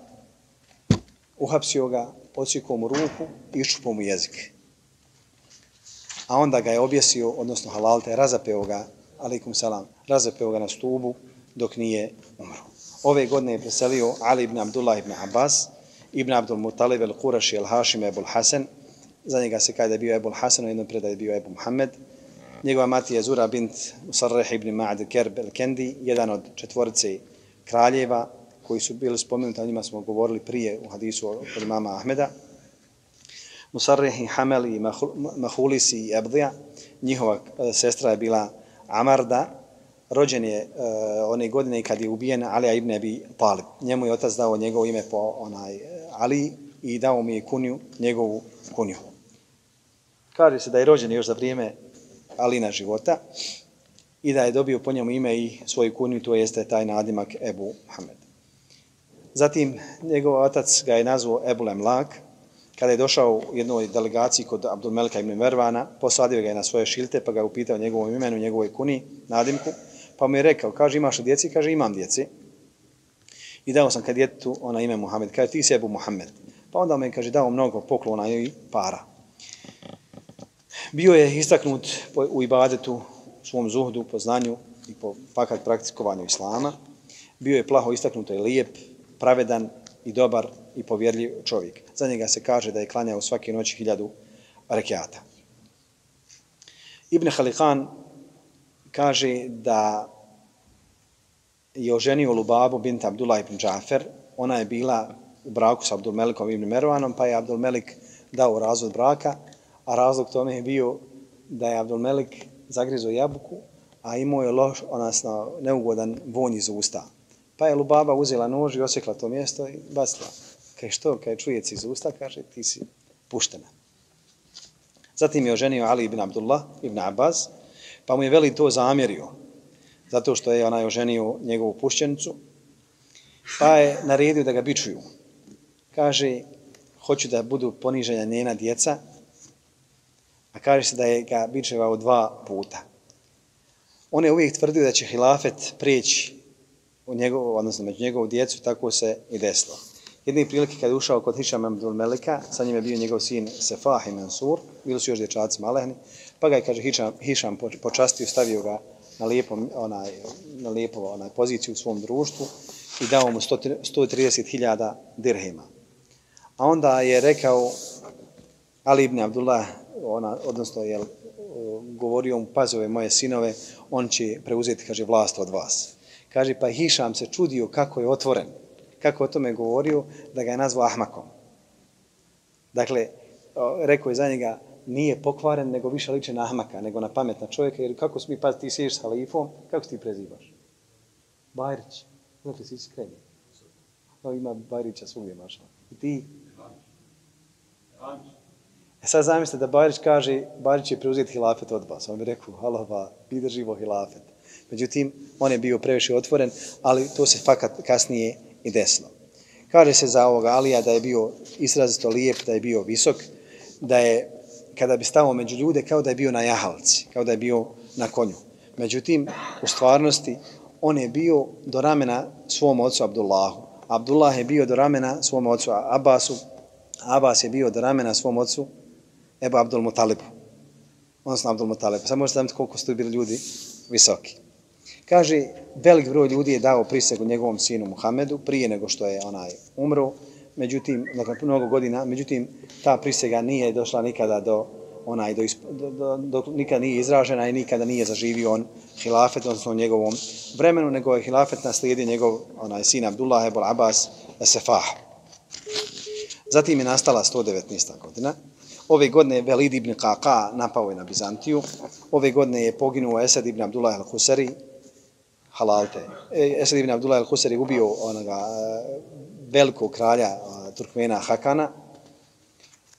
uhapsio ga, odsjekao mu ruku i iščupao mu jezik. A onda ga je objesio, odnosno halalte, razapeo ga, alaikum salam, razapeo ga na stubu dok nije umro. Ove godine je preselio Ali ibn Abdullah ibn Abbas, ibn Abdul Mutalib el Qurashi el Hashim ebul Hasan, za njega se kada je bio Ebul Hasan, u jednom predaju je bio Ebu Muhammed. Njegova mati je Zura bint Usarreh ibn Ma'ad Kerb el Kendi, jedan od četvorice kraljeva, koji su bili spomenuti, o njima smo govorili prije u hadisu od imama Ahmeda. Musarreh i Hamel i Mahulis i Ebdija, njihova e, sestra je bila Amarda, rođen je uh, one godine kad je ubijen Alija ibn Abi Talib. Njemu je otac dao njegovo ime po onaj Ali i dao mu je kunju, njegovu kunju. Kaže se da je rođen još za vrijeme Alina života i da je dobio po njemu ime i svoju kunju, to jeste taj nadimak Ebu Muhammed. Zatim njegov otac ga je nazvao Ebu Lemlak. Kada je došao u jednoj delegaciji kod Abdul Melka ibn Mervana, posadio ga je na svoje šilte, pa ga je upitao njegovom imenu, njegovoj kuni, nadimku, pa mu je rekao, kaže imaš li djeci? Kaže imam djeci. I dao sam kad djetu ona ime Muhammed, kaže ti si Ebu Muhammed. Pa onda me kaže dao mnogo poklona i para. Bio je istaknut u ibadetu, u svom zuhdu, po znanju i po fakat praktikovanju islama. Bio je plaho istaknut i lijep, pravedan i dobar i povjerljiv čovjek. Za njega se kaže da je klanjao svake noći hiljadu rekiata. Ibn Halikan kaže da je oženio Lubabu bint Abdullah ibn Džafer. Ona je bila u braku sa Abdulmelikom ibn Mervanom, pa je Abdulmelik dao razvod braka, a razlog tome je bio da je Abdulmelik zagrizo jabuku, a imao je loš, onasno, neugodan vonj iz usta. Pa je Lubaba uzela nož i osjekla to mjesto i bacila. Kaj što, kaj čujec iz usta, kaže, ti si puštena. Zatim je oženio Ali ibn Abdullah ibn Abbas, pa mu je veli to zamjerio, zato što je onaj oženio njegovu pušćenicu, pa je naredio da ga bičuju. Kaže, hoću da budu poniženja njena djeca, a kaže se da je ga bičevao dva puta. On je uvijek tvrdio da će hilafet prijeći u njegovu, odnosno među njegovu djecu, tako se i desilo. Jedne prilike kad je ušao kod Hišam Abdul Melika, sa njim je bio njegov sin Sefah i Mansur, bili su još dječaci malehni, pa ga je, kaže, Hišam, Hišam počastio, stavio ga na, lijepom, onaj, na lijepo onaj, poziciju u svom društvu i dao mu 130.000 dirhima. A onda je rekao Ali ibn Abdullah, ona, odnosno je e, govorio mu, pazove moje sinove, on će preuzeti, kaže, vlast od vas. Kaže, pa Hišam se čudio kako je otvoren, kako o tome govorio, da ga je nazvao Ahmakom. Dakle, rekao je za njega, nije pokvaren, nego više liče na Ahmaka, nego na pametna čovjeka, jer kako smi, pa ti sjediš s halifom, kako ti prezivaš? Bajrić. Znači, si iskreni. No, ima Bajrića svugdje, maša. I ti? E sad zamislite da Bajrić kaže, Bajrić je preuzeti hilafet od vas. On bi rekao, halava, bi drživo hilafet. Međutim, on je bio previše otvoren, ali to se fakat kasnije i desilo. Kaže se za ovoga Alija da je bio izrazito lijep, da je bio visok, da je, kada bi stao među ljude, kao da je bio na jahalci, kao da je bio na konju. Međutim, u stvarnosti, on je bio do ramena svom ocu Abdullahu. Abdullah je bio do ramena svom ocu Abbasu, Abbas je bio do ramena svom ocu Ebu Abdul Mutalibu. Odnosno Abdul Mutalibu. Samo možete znati koliko su bili ljudi visoki. Kaže, velik broj ljudi je dao prisegu njegovom sinu Muhammedu prije nego što je onaj umro, međutim, nakon mnogo godina, međutim, ta prisega nije došla nikada do onaj do, do, do, do nikad nije izražena i nikada nije zaživio on hilafet, odnosno u njegovom vremenu, nego je hilafet naslijedio njegov onaj sin Abdullah Ebol Abbas Sefah. Zatim je nastala 119. godina. Ove godine je Velid ibn Kaka napao je na Bizantiju. Ove godine je poginuo Esad ibn Abdullah al-Husari, halalte. Esad ibn Abdullah al-Husari ubio onoga velikog kralja Turkmena Hakana.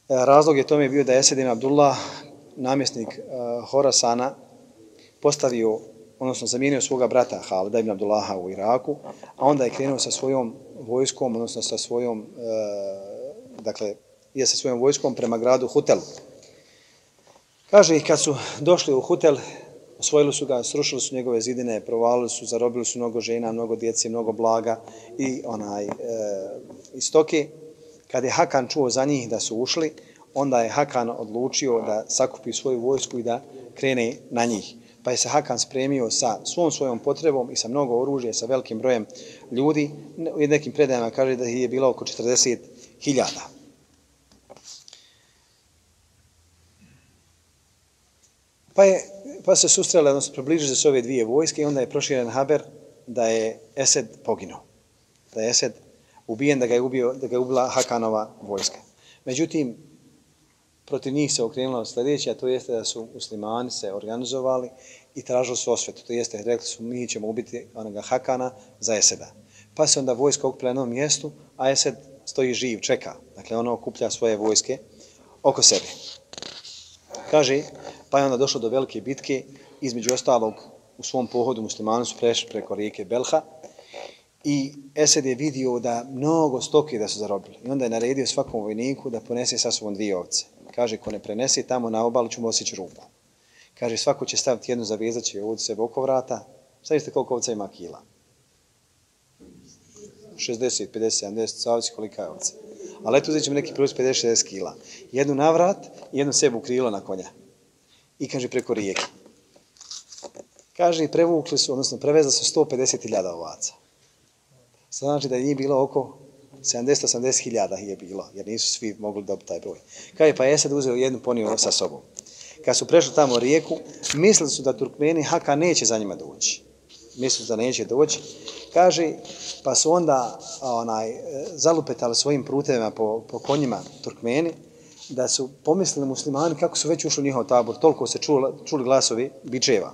E, razlog je tome bio da je Esad Abdullah, namjesnik e, Horasana, postavio, odnosno zamijenio svoga brata Halida ibn Abdullaha u Iraku, a onda je krenuo sa svojom vojskom, odnosno sa svojom, e, dakle, je sa svojom vojskom prema gradu Hutel. Kaže ih, kad su došli u Hutel, osvojili su ga, srušili su njegove zidine, provalili su, zarobili su mnogo žena, mnogo djece, mnogo blaga i onaj e, istoke. Kad je Hakan čuo za njih da su ušli, onda je Hakan odlučio da sakupi svoju vojsku i da krene na njih. Pa je se Hakan spremio sa svom svojom potrebom i sa mnogo oružja, sa velikim brojem ljudi. U nekim predajama kaže da je bilo oko 40.000. Pa, je, pa se sustrele, odnosno približili se ove dvije vojske i onda je proširen haber da je Esed poginuo. Da je Esed ubijen, da ga je, ubio, da ga je ubila Hakanova vojska. Međutim, protiv njih se okrenulo sljedeće, a to jeste da su muslimani se organizovali i tražili su osvetu. To jeste, rekli su, mi ćemo ubiti onoga Hakana za Eseda. Pa se onda vojska okupila na mjestu, a Esed stoji živ, čeka. Dakle, ono okuplja svoje vojske oko sebe. Kaže, Pa je onda došlo do velike bitke, između ostalog u svom pohodu muslimani su prešli preko rijeke Belha i Esed je vidio da mnogo stoke da su zarobili. I onda je naredio svakom vojniku da ponese sa sobom dvije ovce. Kaže, ko ne prenese tamo na obalu ću mu osjeći ruku. Kaže, svako će staviti jednu zavezaću i ovdje sebe oko vrata. Stavite koliko ovca ima kila. 60, 50, 70, savci kolika je ovca. Ali eto uzet ćemo neki plus 50-60 kila. Jednu na vrat i jednu sebu krilo na konja i kaže preko rijeke. Kaže i prevukli su, odnosno prevezli su 150.000 ovaca. Sad znači da je njih bilo oko 70-80 hiljada je bilo, jer nisu svi mogli dobiti taj broj. Kaže pa je sad uzeo jednu poniju sa sobom. Kad su prešli tamo rijeku, mislili su da Turkmeni Haka neće za njima doći. Mislili su da neće doći. Kaže, pa su onda onaj, e, zalupetali svojim prutevima po, po konjima Turkmeni, da su pomislili muslimani kako su već ušli u njihov tabor, toliko se čuli, čuli glasovi bičeva.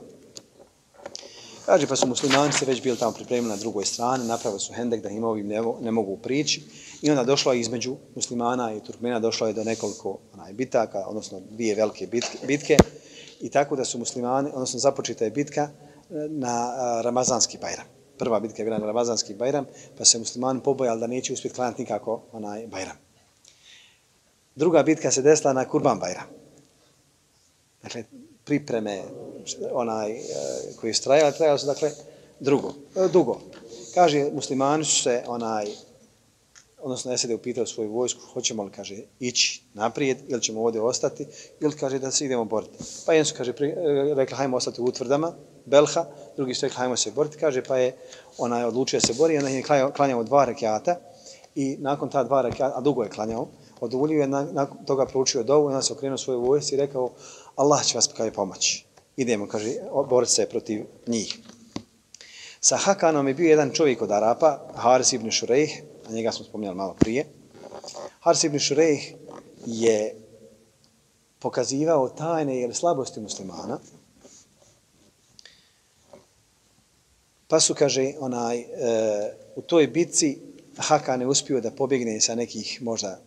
Kaže, pa su muslimani se već bili tamo pripremili na drugoj strani, napravili su hendek da im ovim ne, ne mogu prići i onda došlo je između muslimana i Turkmena, došlo je do nekoliko onaj, bitaka, odnosno dvije velike bitke, bitke i tako da su muslimani, odnosno započita je bitka e, na e, Ramazanski bajram. Prva bitka je bila na Ramazanski bajram, pa se muslimani pobojali da neće uspjeti klanati nikako onaj bajram. Druga bitka se desila na Kurban Bajra. Dakle, pripreme onaj, e, koji su trajali, trajali su, dakle, drugo, e, dugo. Kaže, muslimani su se, onaj, odnosno Esed je upitao svoju vojsku, hoćemo li, kaže, ići naprijed, ili ćemo ovdje ostati, ili kaže da se idemo boriti. Pa jedan su, kaže, pri, e, rekli, hajmo ostati u utvrdama, Belha, drugi su rekli, hajmo se boriti, kaže, pa je onaj odlučio se boriti, onda je klanjao dva rekiata i nakon ta dva rekiata, a dugo je klanjao, oduljio je nakon toga proučio dovu, onda se okrenuo svoje vojsci i rekao Allah će vas kaže, pomoći. Idemo, kaže, boriti se protiv njih. Sa Hakanom je bio jedan čovjek od Arapa, Haris ibn Šurejh, a njega smo spominjali malo prije. Haris ibn Šurejh je pokazivao tajne ili slabosti muslimana, pa su, kaže, onaj, e, u toj bitci Hakan je uspio da pobjegne sa nekih možda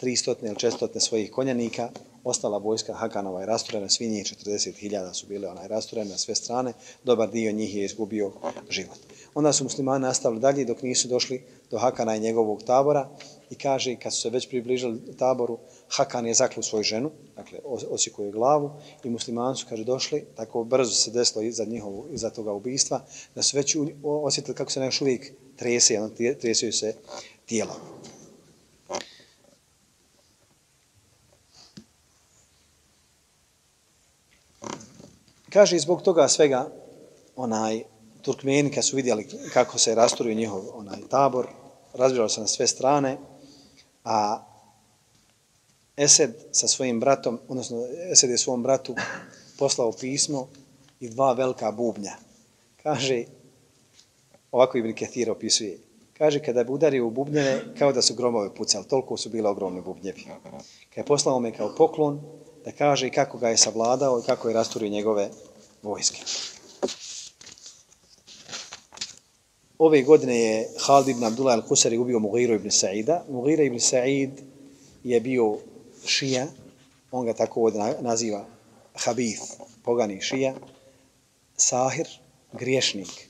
300 ili 400 svojih konjanika, ostala vojska Hakanova je rasturena, svi njih 40.000 su bile onaj rasturene na sve strane, dobar dio njih je izgubio život. Onda su muslimani nastavili dalje dok nisu došli do Hakana i njegovog tabora i kaže, kad su se već približili taboru, Hakan je zaklu svoju ženu, dakle osikuje glavu i muslimani su, kaže, došli, tako brzo se desilo iza, njihovo, iza toga ubistva, da su već osjetili kako se još uvijek trese, ono, tresuju se tijelo. Kaže, zbog toga svega, onaj, Turkmeni, kad su vidjeli kako se rasturio njihov onaj tabor, razbirao se na sve strane, a Esed sa svojim bratom, odnosno Esed je svom bratu poslao pismo i dva velika bubnja. Kaže, ovako Ibn Kathir opisuje, kaže, kada bi udario u bubnjeve, kao da su gromove pucali, toliko su bile ogromne bubnjevi. Kada je poslao me kao poklon, da kaže kako ga je savladao i kako je rasturio njegove vojske. Ove godine je Khalid ibn Abdullah al-Kusari ubio Mughira ibn Sa'ida. Mughira ibn Sa'id je bio šija, on ga tako ovdje naziva Habith, pogani šija, sahir, griješnik.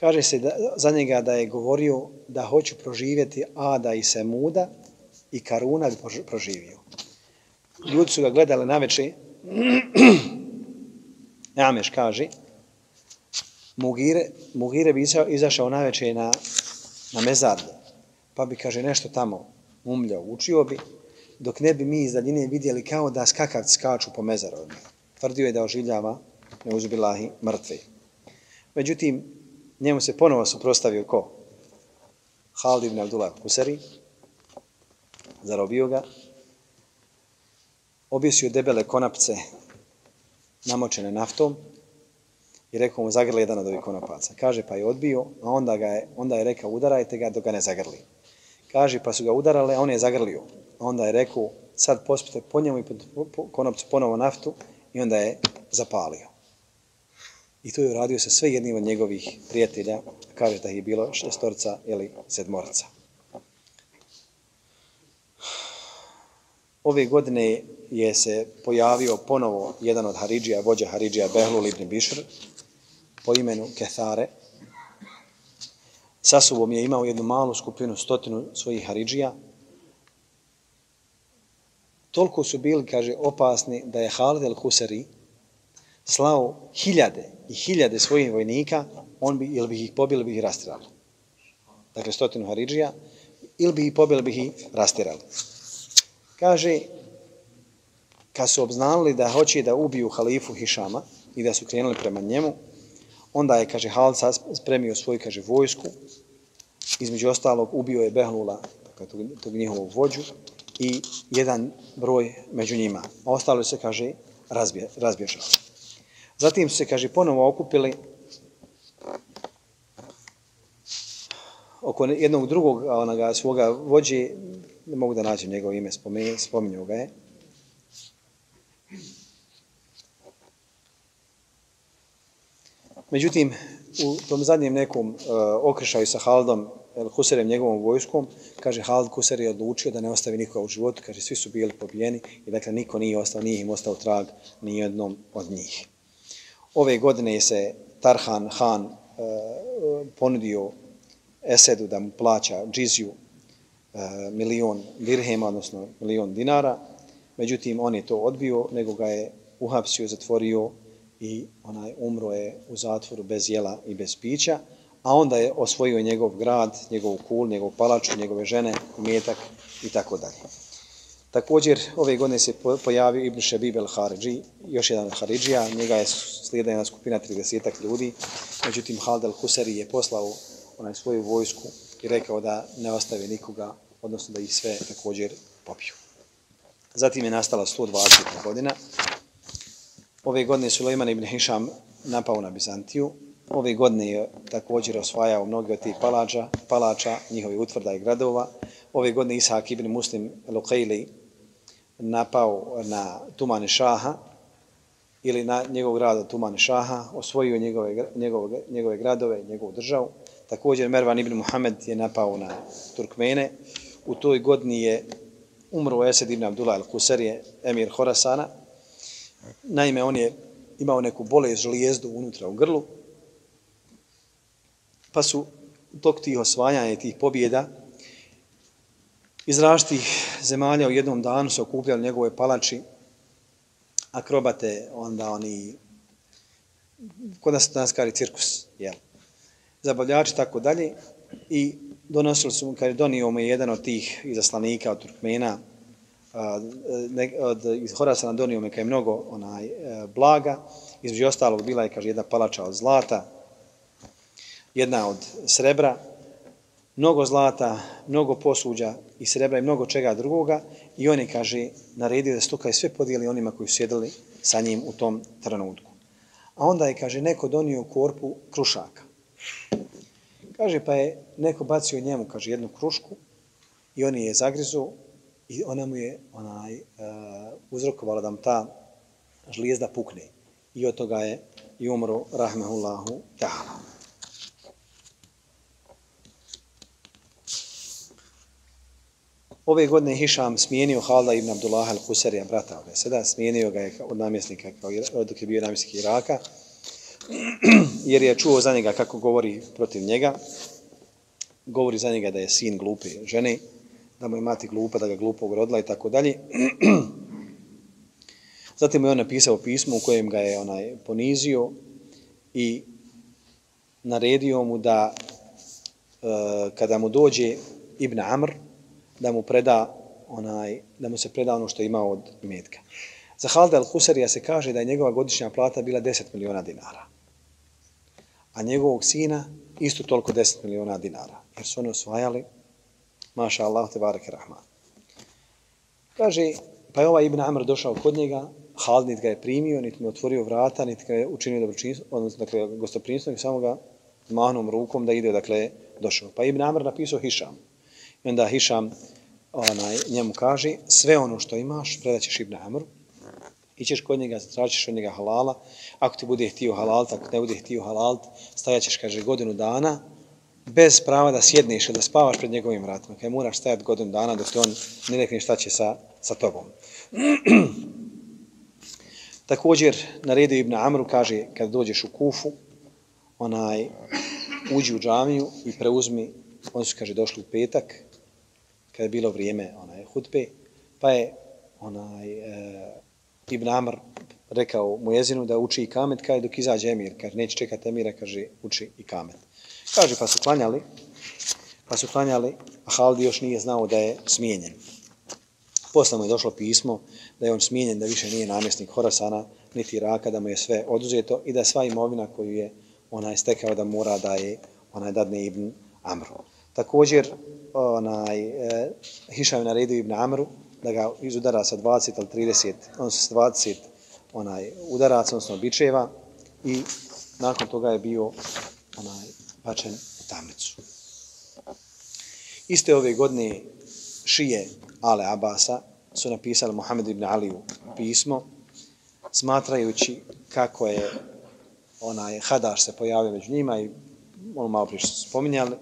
Kaže se da, za njega da je govorio da hoću proživjeti Ada i Semuda i Karuna bi proživio. Ljudi su ga gledali na večer. *clears throat* Ameš kaže, Mugire, Mugire bi izašao na večer na, na mezarlje, pa bi, kaže, nešto tamo umljao, učio bi, dok ne bi mi iz daljine vidjeli kao da skakavci skaču po mezarovima. Tvrdio je da oživljava neuzubilahi mrtve. Međutim, njemu se ponovo suprostavio ko? Halid ibn Abdullah Kuseri, zarobio ga, objesio debele konapce namočene naftom i rekao mu zagrli jedan od ovih konopaca. Kaže pa je odbio, a onda, ga je, onda je rekao udarajte ga dok ga ne zagrli. Kaže pa su ga udarale, a on je zagrlio. A onda je rekao sad pospite po njemu i po konopcu ponovo naftu i onda je zapalio. I to je uradio sa sve jednim od njegovih prijatelja, kaže da je bilo šestorca ili sedmorca. Ove godine je se pojavio ponovo jedan od Haridžija, vođa Haridžija Behlul ibn Bišr, po imenu Kethare. Sa sobom je imao jednu malu skupinu, stotinu svojih Haridžija. Toliko su bili, kaže, opasni da je Halid el-Husari slao hiljade i hiljade svojih vojnika, on bi, ili bi ih pobili, bi ih rastirali. Dakle, stotinu Haridžija, ili bi ih pobili, bi ih rastirali. Kaže, kad su obznanili da hoće da ubiju halifu Hišama i da su krenuli prema njemu, onda je, kaže, Halca spremio svoju, kaže, vojsku, između ostalog ubio je Behlula, dakle, tog, tog njihovog vođu, i jedan broj među njima. A ostalo se, kaže, razbje, razbježao. Zatim su se, kaže, ponovo okupili oko jednog drugog onoga svoga vođe, ne mogu da nađem njegovo ime, spominju, spominju ga je. Međutim, u tom zadnjem nekom e, uh, okrešaju sa Haldom, El Huserem, njegovom vojskom, kaže Hald Husar je odlučio da ne ostavi nikoga u životu, kaže svi su bili pobijeni i dakle niko nije ostao, nije im ostao trag ni jednom od njih. Ove godine se Tarhan Han uh, ponudio Esedu da mu plaća džiziju uh, milion dirhema, odnosno milion dinara, međutim on je to odbio, nego ga je uhapsio, zatvorio i onaj umro je u zatvoru bez jela i bez pića, a onda je osvojio njegov grad, njegov kul, njegov palaču, njegove žene, umetak i tako dalje. Također, ove godine se pojavio Ibn Šabib el Haridži, još jedan Haridžija, njega je slijeda jedna skupina 30 ljudi, međutim Hald el Husari je poslao onaj svoju vojsku i rekao da ne ostave nikoga, odnosno da ih sve također popiju. Zatim je nastala 120. godina. Ove godine Suleiman ibn Hišam napao na Bizantiju. Ove godine je također osvajao mnoge od tih palača, palača njihovi utvrda i gradova. Ove godine Ishak ibn Muslim Lukaili napao na Tumane Šaha ili na njegov grad Tumane Šaha, osvojio njegove, njegove, njegove gradove, njegovu državu. Također Mervan ibn Muhammed je napao na Turkmene. U toj godini je umro Esed ibn Abdullah al-Kusari, emir Horasana. Naime, on je imao neku bolest žlijezdu unutra u grlu, pa su dok tih osvajanja i tih pobjeda iz različitih zemalja u jednom danu se okupljali njegove palači, akrobate, onda oni, kod nas danas kari cirkus, jel? zabavljači, tako dalje, i donosili su, kad je donio mu jedan od tih izaslanika od Turkmena, ne, od, iz Horasana donio me je mnogo onaj, e, blaga, između ostalog bila je, kaže, jedna palača od zlata, jedna od srebra, mnogo zlata, mnogo posuđa i srebra i mnogo čega drugoga i on je, kaže, naredio da stukaj sve podijeli onima koji su sjedili sa njim u tom trenutku. A onda je, kaže, neko donio korpu krušaka. Kaže, pa je neko bacio njemu, kaže, jednu krušku i on je zagrizu i ona mu je onaj, uh, uzrokovala da mu ta žlijezda pukne. I od toga je i umro, rahmehullahu ta'ala. Ove godine Hišam smijenio Halda ibn Abdullah al-Husarija, brata ove sada, smijenio ga je od namjesnika, kao, dok je bio namjesnik Iraka, jer je čuo za njega kako govori protiv njega, govori za njega da je sin glupe žene, da mu je mati glupa, da ga glupo rodila i tako dalje. *clears throat* Zatim je on napisao pismo u kojem ga je onaj ponizio i naredio mu da e, kada mu dođe Ibn Amr, da mu preda onaj, da mu se preda ono što ima od metka. Za Halda al-Husarija se kaže da je njegova godišnja plata bila 10 miliona dinara. A njegovog sina isto toliko 10 miliona dinara. Jer su oni osvajali, maša Allah, te barake rahman. Kaže, pa je ovaj Ibn Amr došao kod njega, Halid niti ga je primio, niti mu otvorio vrata, niti ga je učinio dobročinstvo, odnosno, dakle, gostoprinstvo, samo ga mahnom rukom da ide, dakle, došao. Pa Ibn Amr napisao Hišam. I onda Hišam onaj, njemu kaže, sve ono što imaš, predaćeš Ibn Amru, ićeš kod njega, tražiš od njega halala, ako ti bude htio halal, ako ne bude htio halal, stajaćeš, kaže, godinu dana, bez prava da sjedneš ili da spavaš pred njegovim vratima. Kaj moraš stajati godinu dana dok te on ne rekne šta će sa, sa tobom. *clears throat* Također, na redu Ibn Amru kaže, kad dođeš u Kufu, onaj, uđi u džamiju i preuzmi, oni su, kaže, došli u petak, kada je bilo vrijeme onaj hutbe, pa je onaj e, Ibn Amr rekao mu jezinu da uči i kamet, kaže dok izađe Emir, kaže neće čekati Emira, kaže uči i kamet. Kaže pa su klanjali, pa su klanjali, a Haldi još nije znao da je smijenjen. Posle mu je došlo pismo da je on smijenjen, da više nije namjesnik Horasana, niti Iraka, da mu je sve oduzeto i da sva imovina koju je onaj stekao da mora da je onaj dadne Ibn Amru. Također, onaj, e, Hišam je naredio Ibn Amru da ga izudara sa 20 ili 30, odnosno sa 20 onaj, udarac, odnosno bičeva i nakon toga je bio onaj, bačen u tamnicu. Iste ove godine šije Ale Abasa su napisali Muhammed ibn Aliju pismo, smatrajući kako je onaj Hadaš se pojavio među njima i ono malo prije spominjali,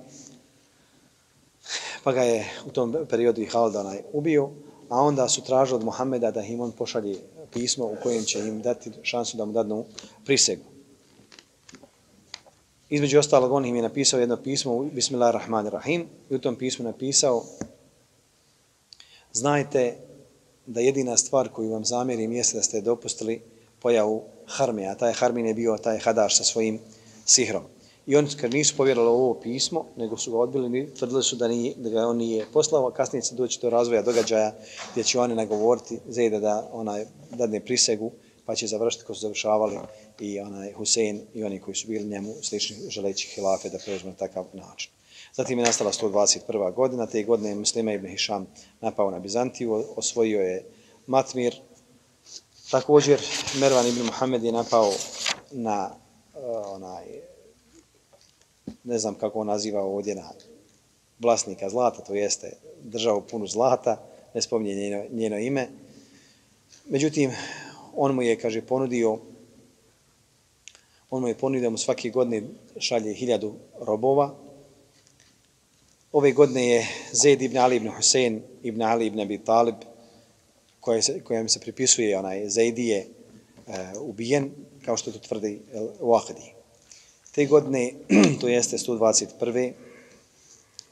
pa ga je u tom periodu i Halid onaj ubio, a onda su tražili od Muhameda da im on pošalje pismo u kojem će im dati šansu da mu dadnu prisegu. Između ostalog, on im je napisao jedno pismo, Bismillahirrahmanirrahim, i u tom pismu napisao Znajte da jedina stvar koju vam zamjerim jeste da ste dopustili pojavu Harme, a taj Harmin je bio taj Hadaš sa svojim sihrom. I oni kad nisu povjerali ovo pismo, nego su ga odbili, tvrdili su da, nije, da ga on nije poslao, a kasnije će doći do razvoja događaja gdje će oni nagovoriti Zejda da onaj dadne prisegu, pa će završiti ko su završavali i onaj Husein i oni koji su bili njemu slični želeći hilafe da preuzme takav način. Zatim je nastala 121. godina, te godine je Muslima ibn Hišam napao na Bizantiju, osvojio je Matmir. Također Mervan ibn Muhammed je napao na uh, onaj ne znam kako on naziva ovdje na vlasnika zlata, to jeste držao punu zlata, ne spominje njeno, njeno ime. Međutim, on mu je, kaže, ponudio, on mu je ponudio da mu svake godine šalje hiljadu robova. Ove godine je Zaid ibn Ali ibn Husein ibn Ali ibn Abi Talib, koje se, kojem se pripisuje onaj Zaidije, e, ubijen, kao što to tvrdi Wahidi. Te godine, *clears throat* to jeste 121.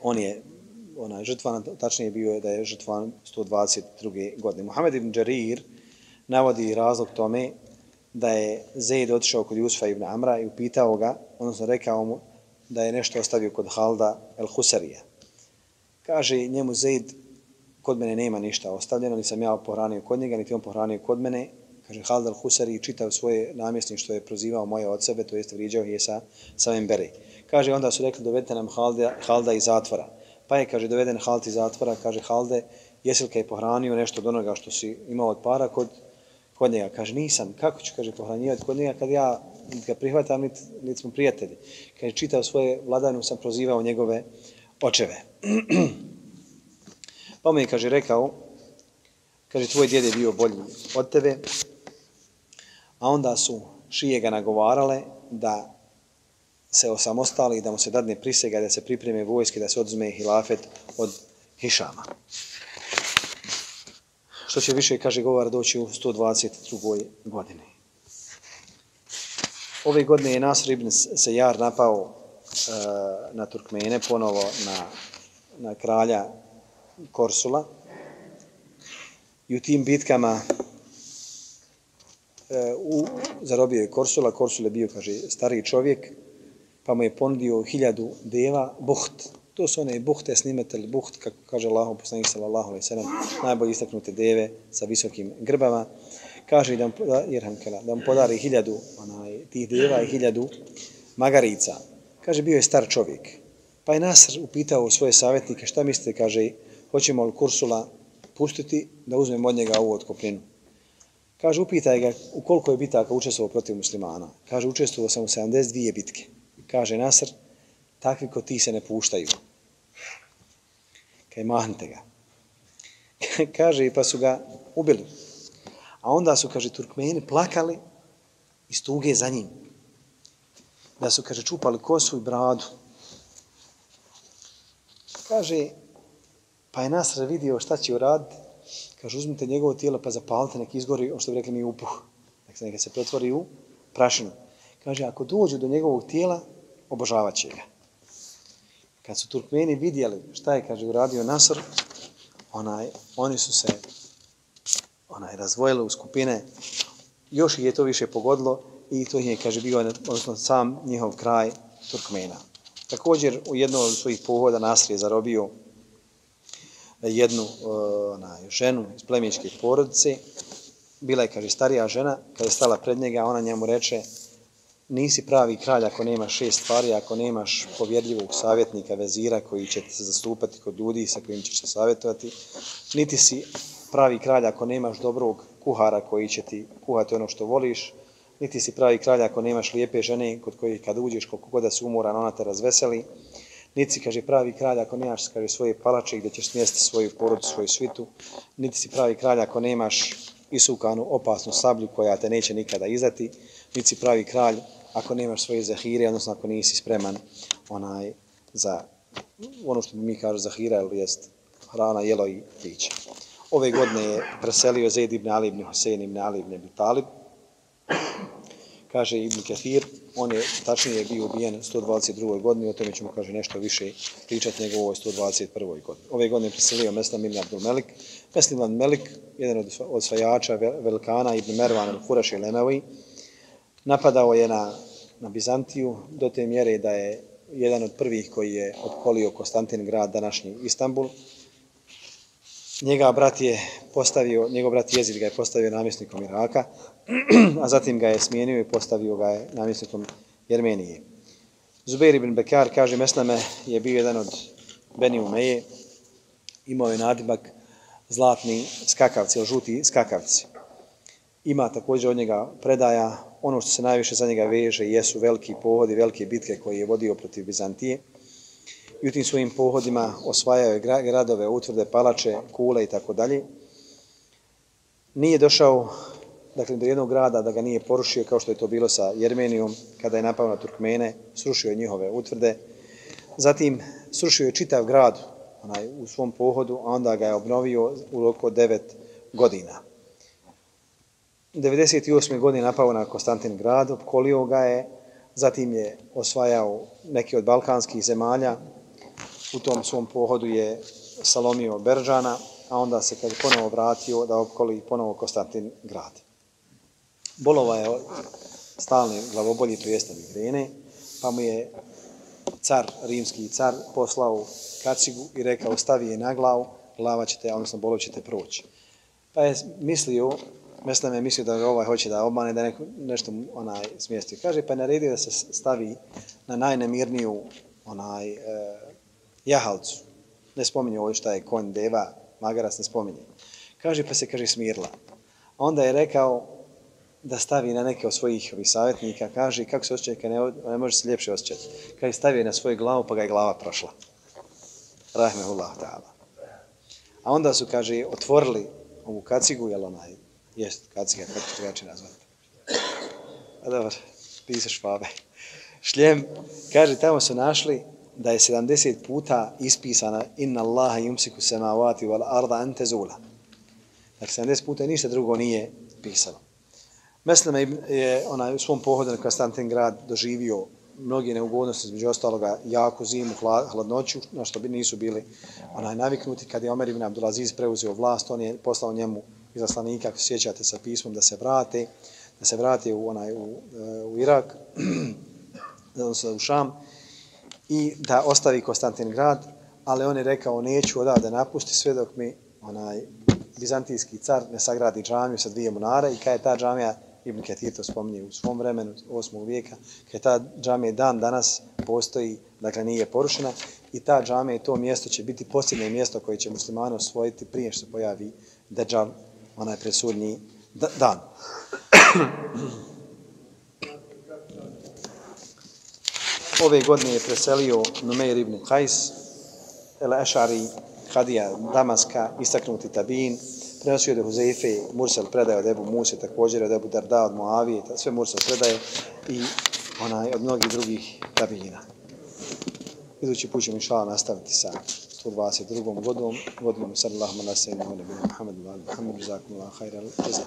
On je onaj žrtvan, tačnije bio je da je žrtvan 122. godine. Muhammed ibn Jarir navodi razlog tome da je Zaid otišao kod Jusufa ibn Amra i upitao ga, odnosno rekao mu da je nešto ostavio kod Halda el Husarija. Kaže njemu Zaid, kod mene nema ništa ostavljeno, nisam ja pohranio kod njega, niti on pohranio kod mene, kaže Halid al-Husari čitao svoje namjesništvo je prozivao moje od sebe, to jeste vriđao je sa samim Beri. Kaže, onda su rekli, dovedite nam Halda, Halda iz zatvora. Pa je, kaže, doveden Halda iz zatvora, kaže Halde, Jesilka je pohranio nešto od onoga što si imao od para kod, kod njega? Kaže, nisam. Kako ću, kaže, pohranjivati kod njega kad ja ga prihvatam, niti niti smo prijatelji. Kaže, čitao svoje vladanu, sam prozivao njegove očeve. *clears throat* pa mu je, kaže, rekao, kaže, tvoj djed je bio bolji od tebe, a onda su šije ga nagovarale da se osamostali, da mu se dadne prisega, da se pripreme vojske, da se odzme hilafet od Hišama. Što će više, kaže govor, doći u 122. godine. Ove godine je Nasr ibn Sejar napao uh, na Turkmene, ponovo na, na kralja Korsula. I u tim bitkama u, zarobio je Korsula. Korsul je bio, kaže, stariji čovjek, pa mu je ponudio hiljadu deva, buht. To su one buhte, snimetel, buht, kako kaže Allahom poslanik sallallahu alaihi sallam, najbolje istaknute deve sa visokim grbama. Kaže da, da, kala, da mu podari hiljadu onaj, tih deva i hiljadu magarica. Kaže, bio je star čovjek. Pa je Nasr upitao svoje savjetnike, šta mislite, kaže, hoćemo li Kursula pustiti da uzmemo od njega ovu otkopljenu. Kaže, upitaj ga u koliko je bitaka učestvovao protiv muslimana. Kaže, učestvovao sam u 72 bitke kaže Nasr, takvi ko ti se ne puštaju. Kaj mahnite ga. *laughs* kaže, pa su ga ubili. A onda su, kaže, Turkmeni plakali iz tuge za njim. Da su, kaže, čupali kosu i bradu. Kaže, pa je Nasr vidio šta će uraditi. Kaže, uzmite njegovo tijelo pa zapalite, nek izgori, ono što bi rekli mi upuh. Nek se pretvori u prašinu. Kaže, ako dođu do njegovog tijela, obožavat će ga. Kad su Turkmeni vidjeli šta je, kaže, uradio Nasr, onaj, oni su se onaj, razvojili u skupine, još ih je to više pogodilo i to je, kaže, bio odnosno, sam njihov kraj Turkmena. Također, u jednom od svojih pohoda Nasr je zarobio jednu e, ona, ženu iz plemičke porodice. Bila je, kaže, starija žena, kada je stala pred njega, ona njemu reče, nisi pravi kralj ako nemaš šest stvari, ako nemaš povjedljivog savjetnika, vezira koji će te zastupati kod ljudi sa kojim ćeš se savjetovati, niti si pravi kralj ako nemaš dobrog kuhara koji će ti kuhati ono što voliš, niti si pravi kralj ako nemaš lijepe žene kod koji kad uđeš koliko god da si umoran, ona te razveseli, niti si, kaže, pravi kralj ako nemaš kaže, svoje palače gdje ćeš smjestiti svoju porodu, svoju svitu, niti si pravi kralj ako nemaš isukanu opasnu sablju koja te neće nikada izdati, niti si pravi kralj ako nemaš svoje zahire, odnosno ako nisi spreman onaj za ono što mi kažu zahira, ili jest hrana, jelo i piće. Ove godine je preselio Zaid ibn Ali ibn Husein ibn Ali ibn Abi Talib. Kaže Ibn Kathir, on je tačnije bio ubijen 122. godini, o tome ćemo kaže nešto više pričati nego u ovoj 121. godini. Ove godine je preselio Meslam ibn Abdul Melik. Meslam ibn Melik, jedan od osvajača velikana ibn Mervan al-Furaš il-Lemevi, napadao je na, na Bizantiju do te mjere da je jedan od prvih koji je opkolio Konstantin grad, današnji Istanbul. Njega brat je postavio, njegov brat Jezid ga je postavio namjesnikom Iraka, *clears throat* a zatim ga je smijenio i postavio ga je namjesnikom Jermenije. Zubair ibn Bekar kaže, Mesleme je bio jedan od Beni Umeje, imao je nadimak zlatni skakavci, ili žuti skakavci. Ima također od njega predaja ono što se najviše za njega veže jesu veliki pohodi, velike bitke koje je vodio protiv Bizantije. I u tim svojim pohodima osvajao je gradove, utvrde, palače, kule i tako dalje. Nije došao dakle, do jednog grada da ga nije porušio kao što je to bilo sa Jermenijom kada je napao na Turkmene, srušio je njihove utvrde. Zatim srušio je čitav grad onaj, u svom pohodu, a onda ga je obnovio u roku 9 godina. 98. godine napao na Konstantin grad, opkolio ga je, zatim je osvajao neki od balkanskih zemalja, u tom svom pohodu je salomio Beržana, a onda se kad je ponovo vratio da opkoli ponovo Konstantin grad. Bolova je stalni glavobolji, prijestav migrene, pa mu je car, rimski car, poslao kacigu i rekao stavi je na glavu, glava ćete, odnosno bolov ćete proći. Pa je mislio Mesela me mislio da ga ovaj hoće da obmane, da neko, nešto onaj smijesti. Kaže, pa naredi da se stavi na najnemirniju onaj e, jahalcu. Ne spominju ovo šta je konj deva, magara se ne spominje. Kaže, pa se, kaže, smirla. Onda je rekao da stavi na neke od svojih ovih savjetnika, kaže, kako se osjeća, kad ne, ne može se ljepše osjećati. Kaže, stavi na svoju glavu, pa ga je glava prošla. Rahmehullah ta'ala. A onda su, kaže, otvorili ovu kacigu, jel onaj, jest kaciga, kako ću drugače nazvati. A dobar, pisaš fabe. Šljem, kaže, tamo su našli da je 70 puta ispisana inna Allaha yumsiku samawati wal arda an tazula. Dakle, 70 puta ništa drugo nije pisano. Mislim je onaj u svom pohodu na Konstantin grad doživio mnoge neugodnosti, između ostaloga jako zimu, hladnoću, na što bi nisu bili onaj naviknuti. Kad je Omer ibn Abdulaziz preuzeo vlast, on je poslao njemu izaslanika, ako sjećate sa pismom, da se vrate, da se vrate u, onaj, u, e, u Irak, *clears throat* odnosno u Šam, i da ostavi Konstantin grad, ali on je rekao, neću odavde napusti sve dok mi onaj bizantijski car ne sagradi džamiju sa dvije munare i kada je ta džamija Ibn Ketir to spominje u svom vremenu, 8. vijeka, kada ta džamija dan danas postoji, dakle nije porušena, i ta džamija i to mjesto će biti posljednje mjesto koje će muslimani osvojiti prije što se pojavi Dejjal, onaj presudnji dan. Ove godine je preselio Numeir ibn Kajs, El Ešari, Hadija Damaska, istaknuti Tabin, prenosio od Huzeife, Mursel predaje od Ebu Muse, također od Ebu Darda, od Moavije, sve Mursel predaje i onaj od mnogih drugih tabina. Idući put ćemo inšala nastaviti sa 122. godinom, godinom sallallahu alaihi wa sallam, nebina Muhammedu, Muhammedu, wa Allah, hajra, jazak.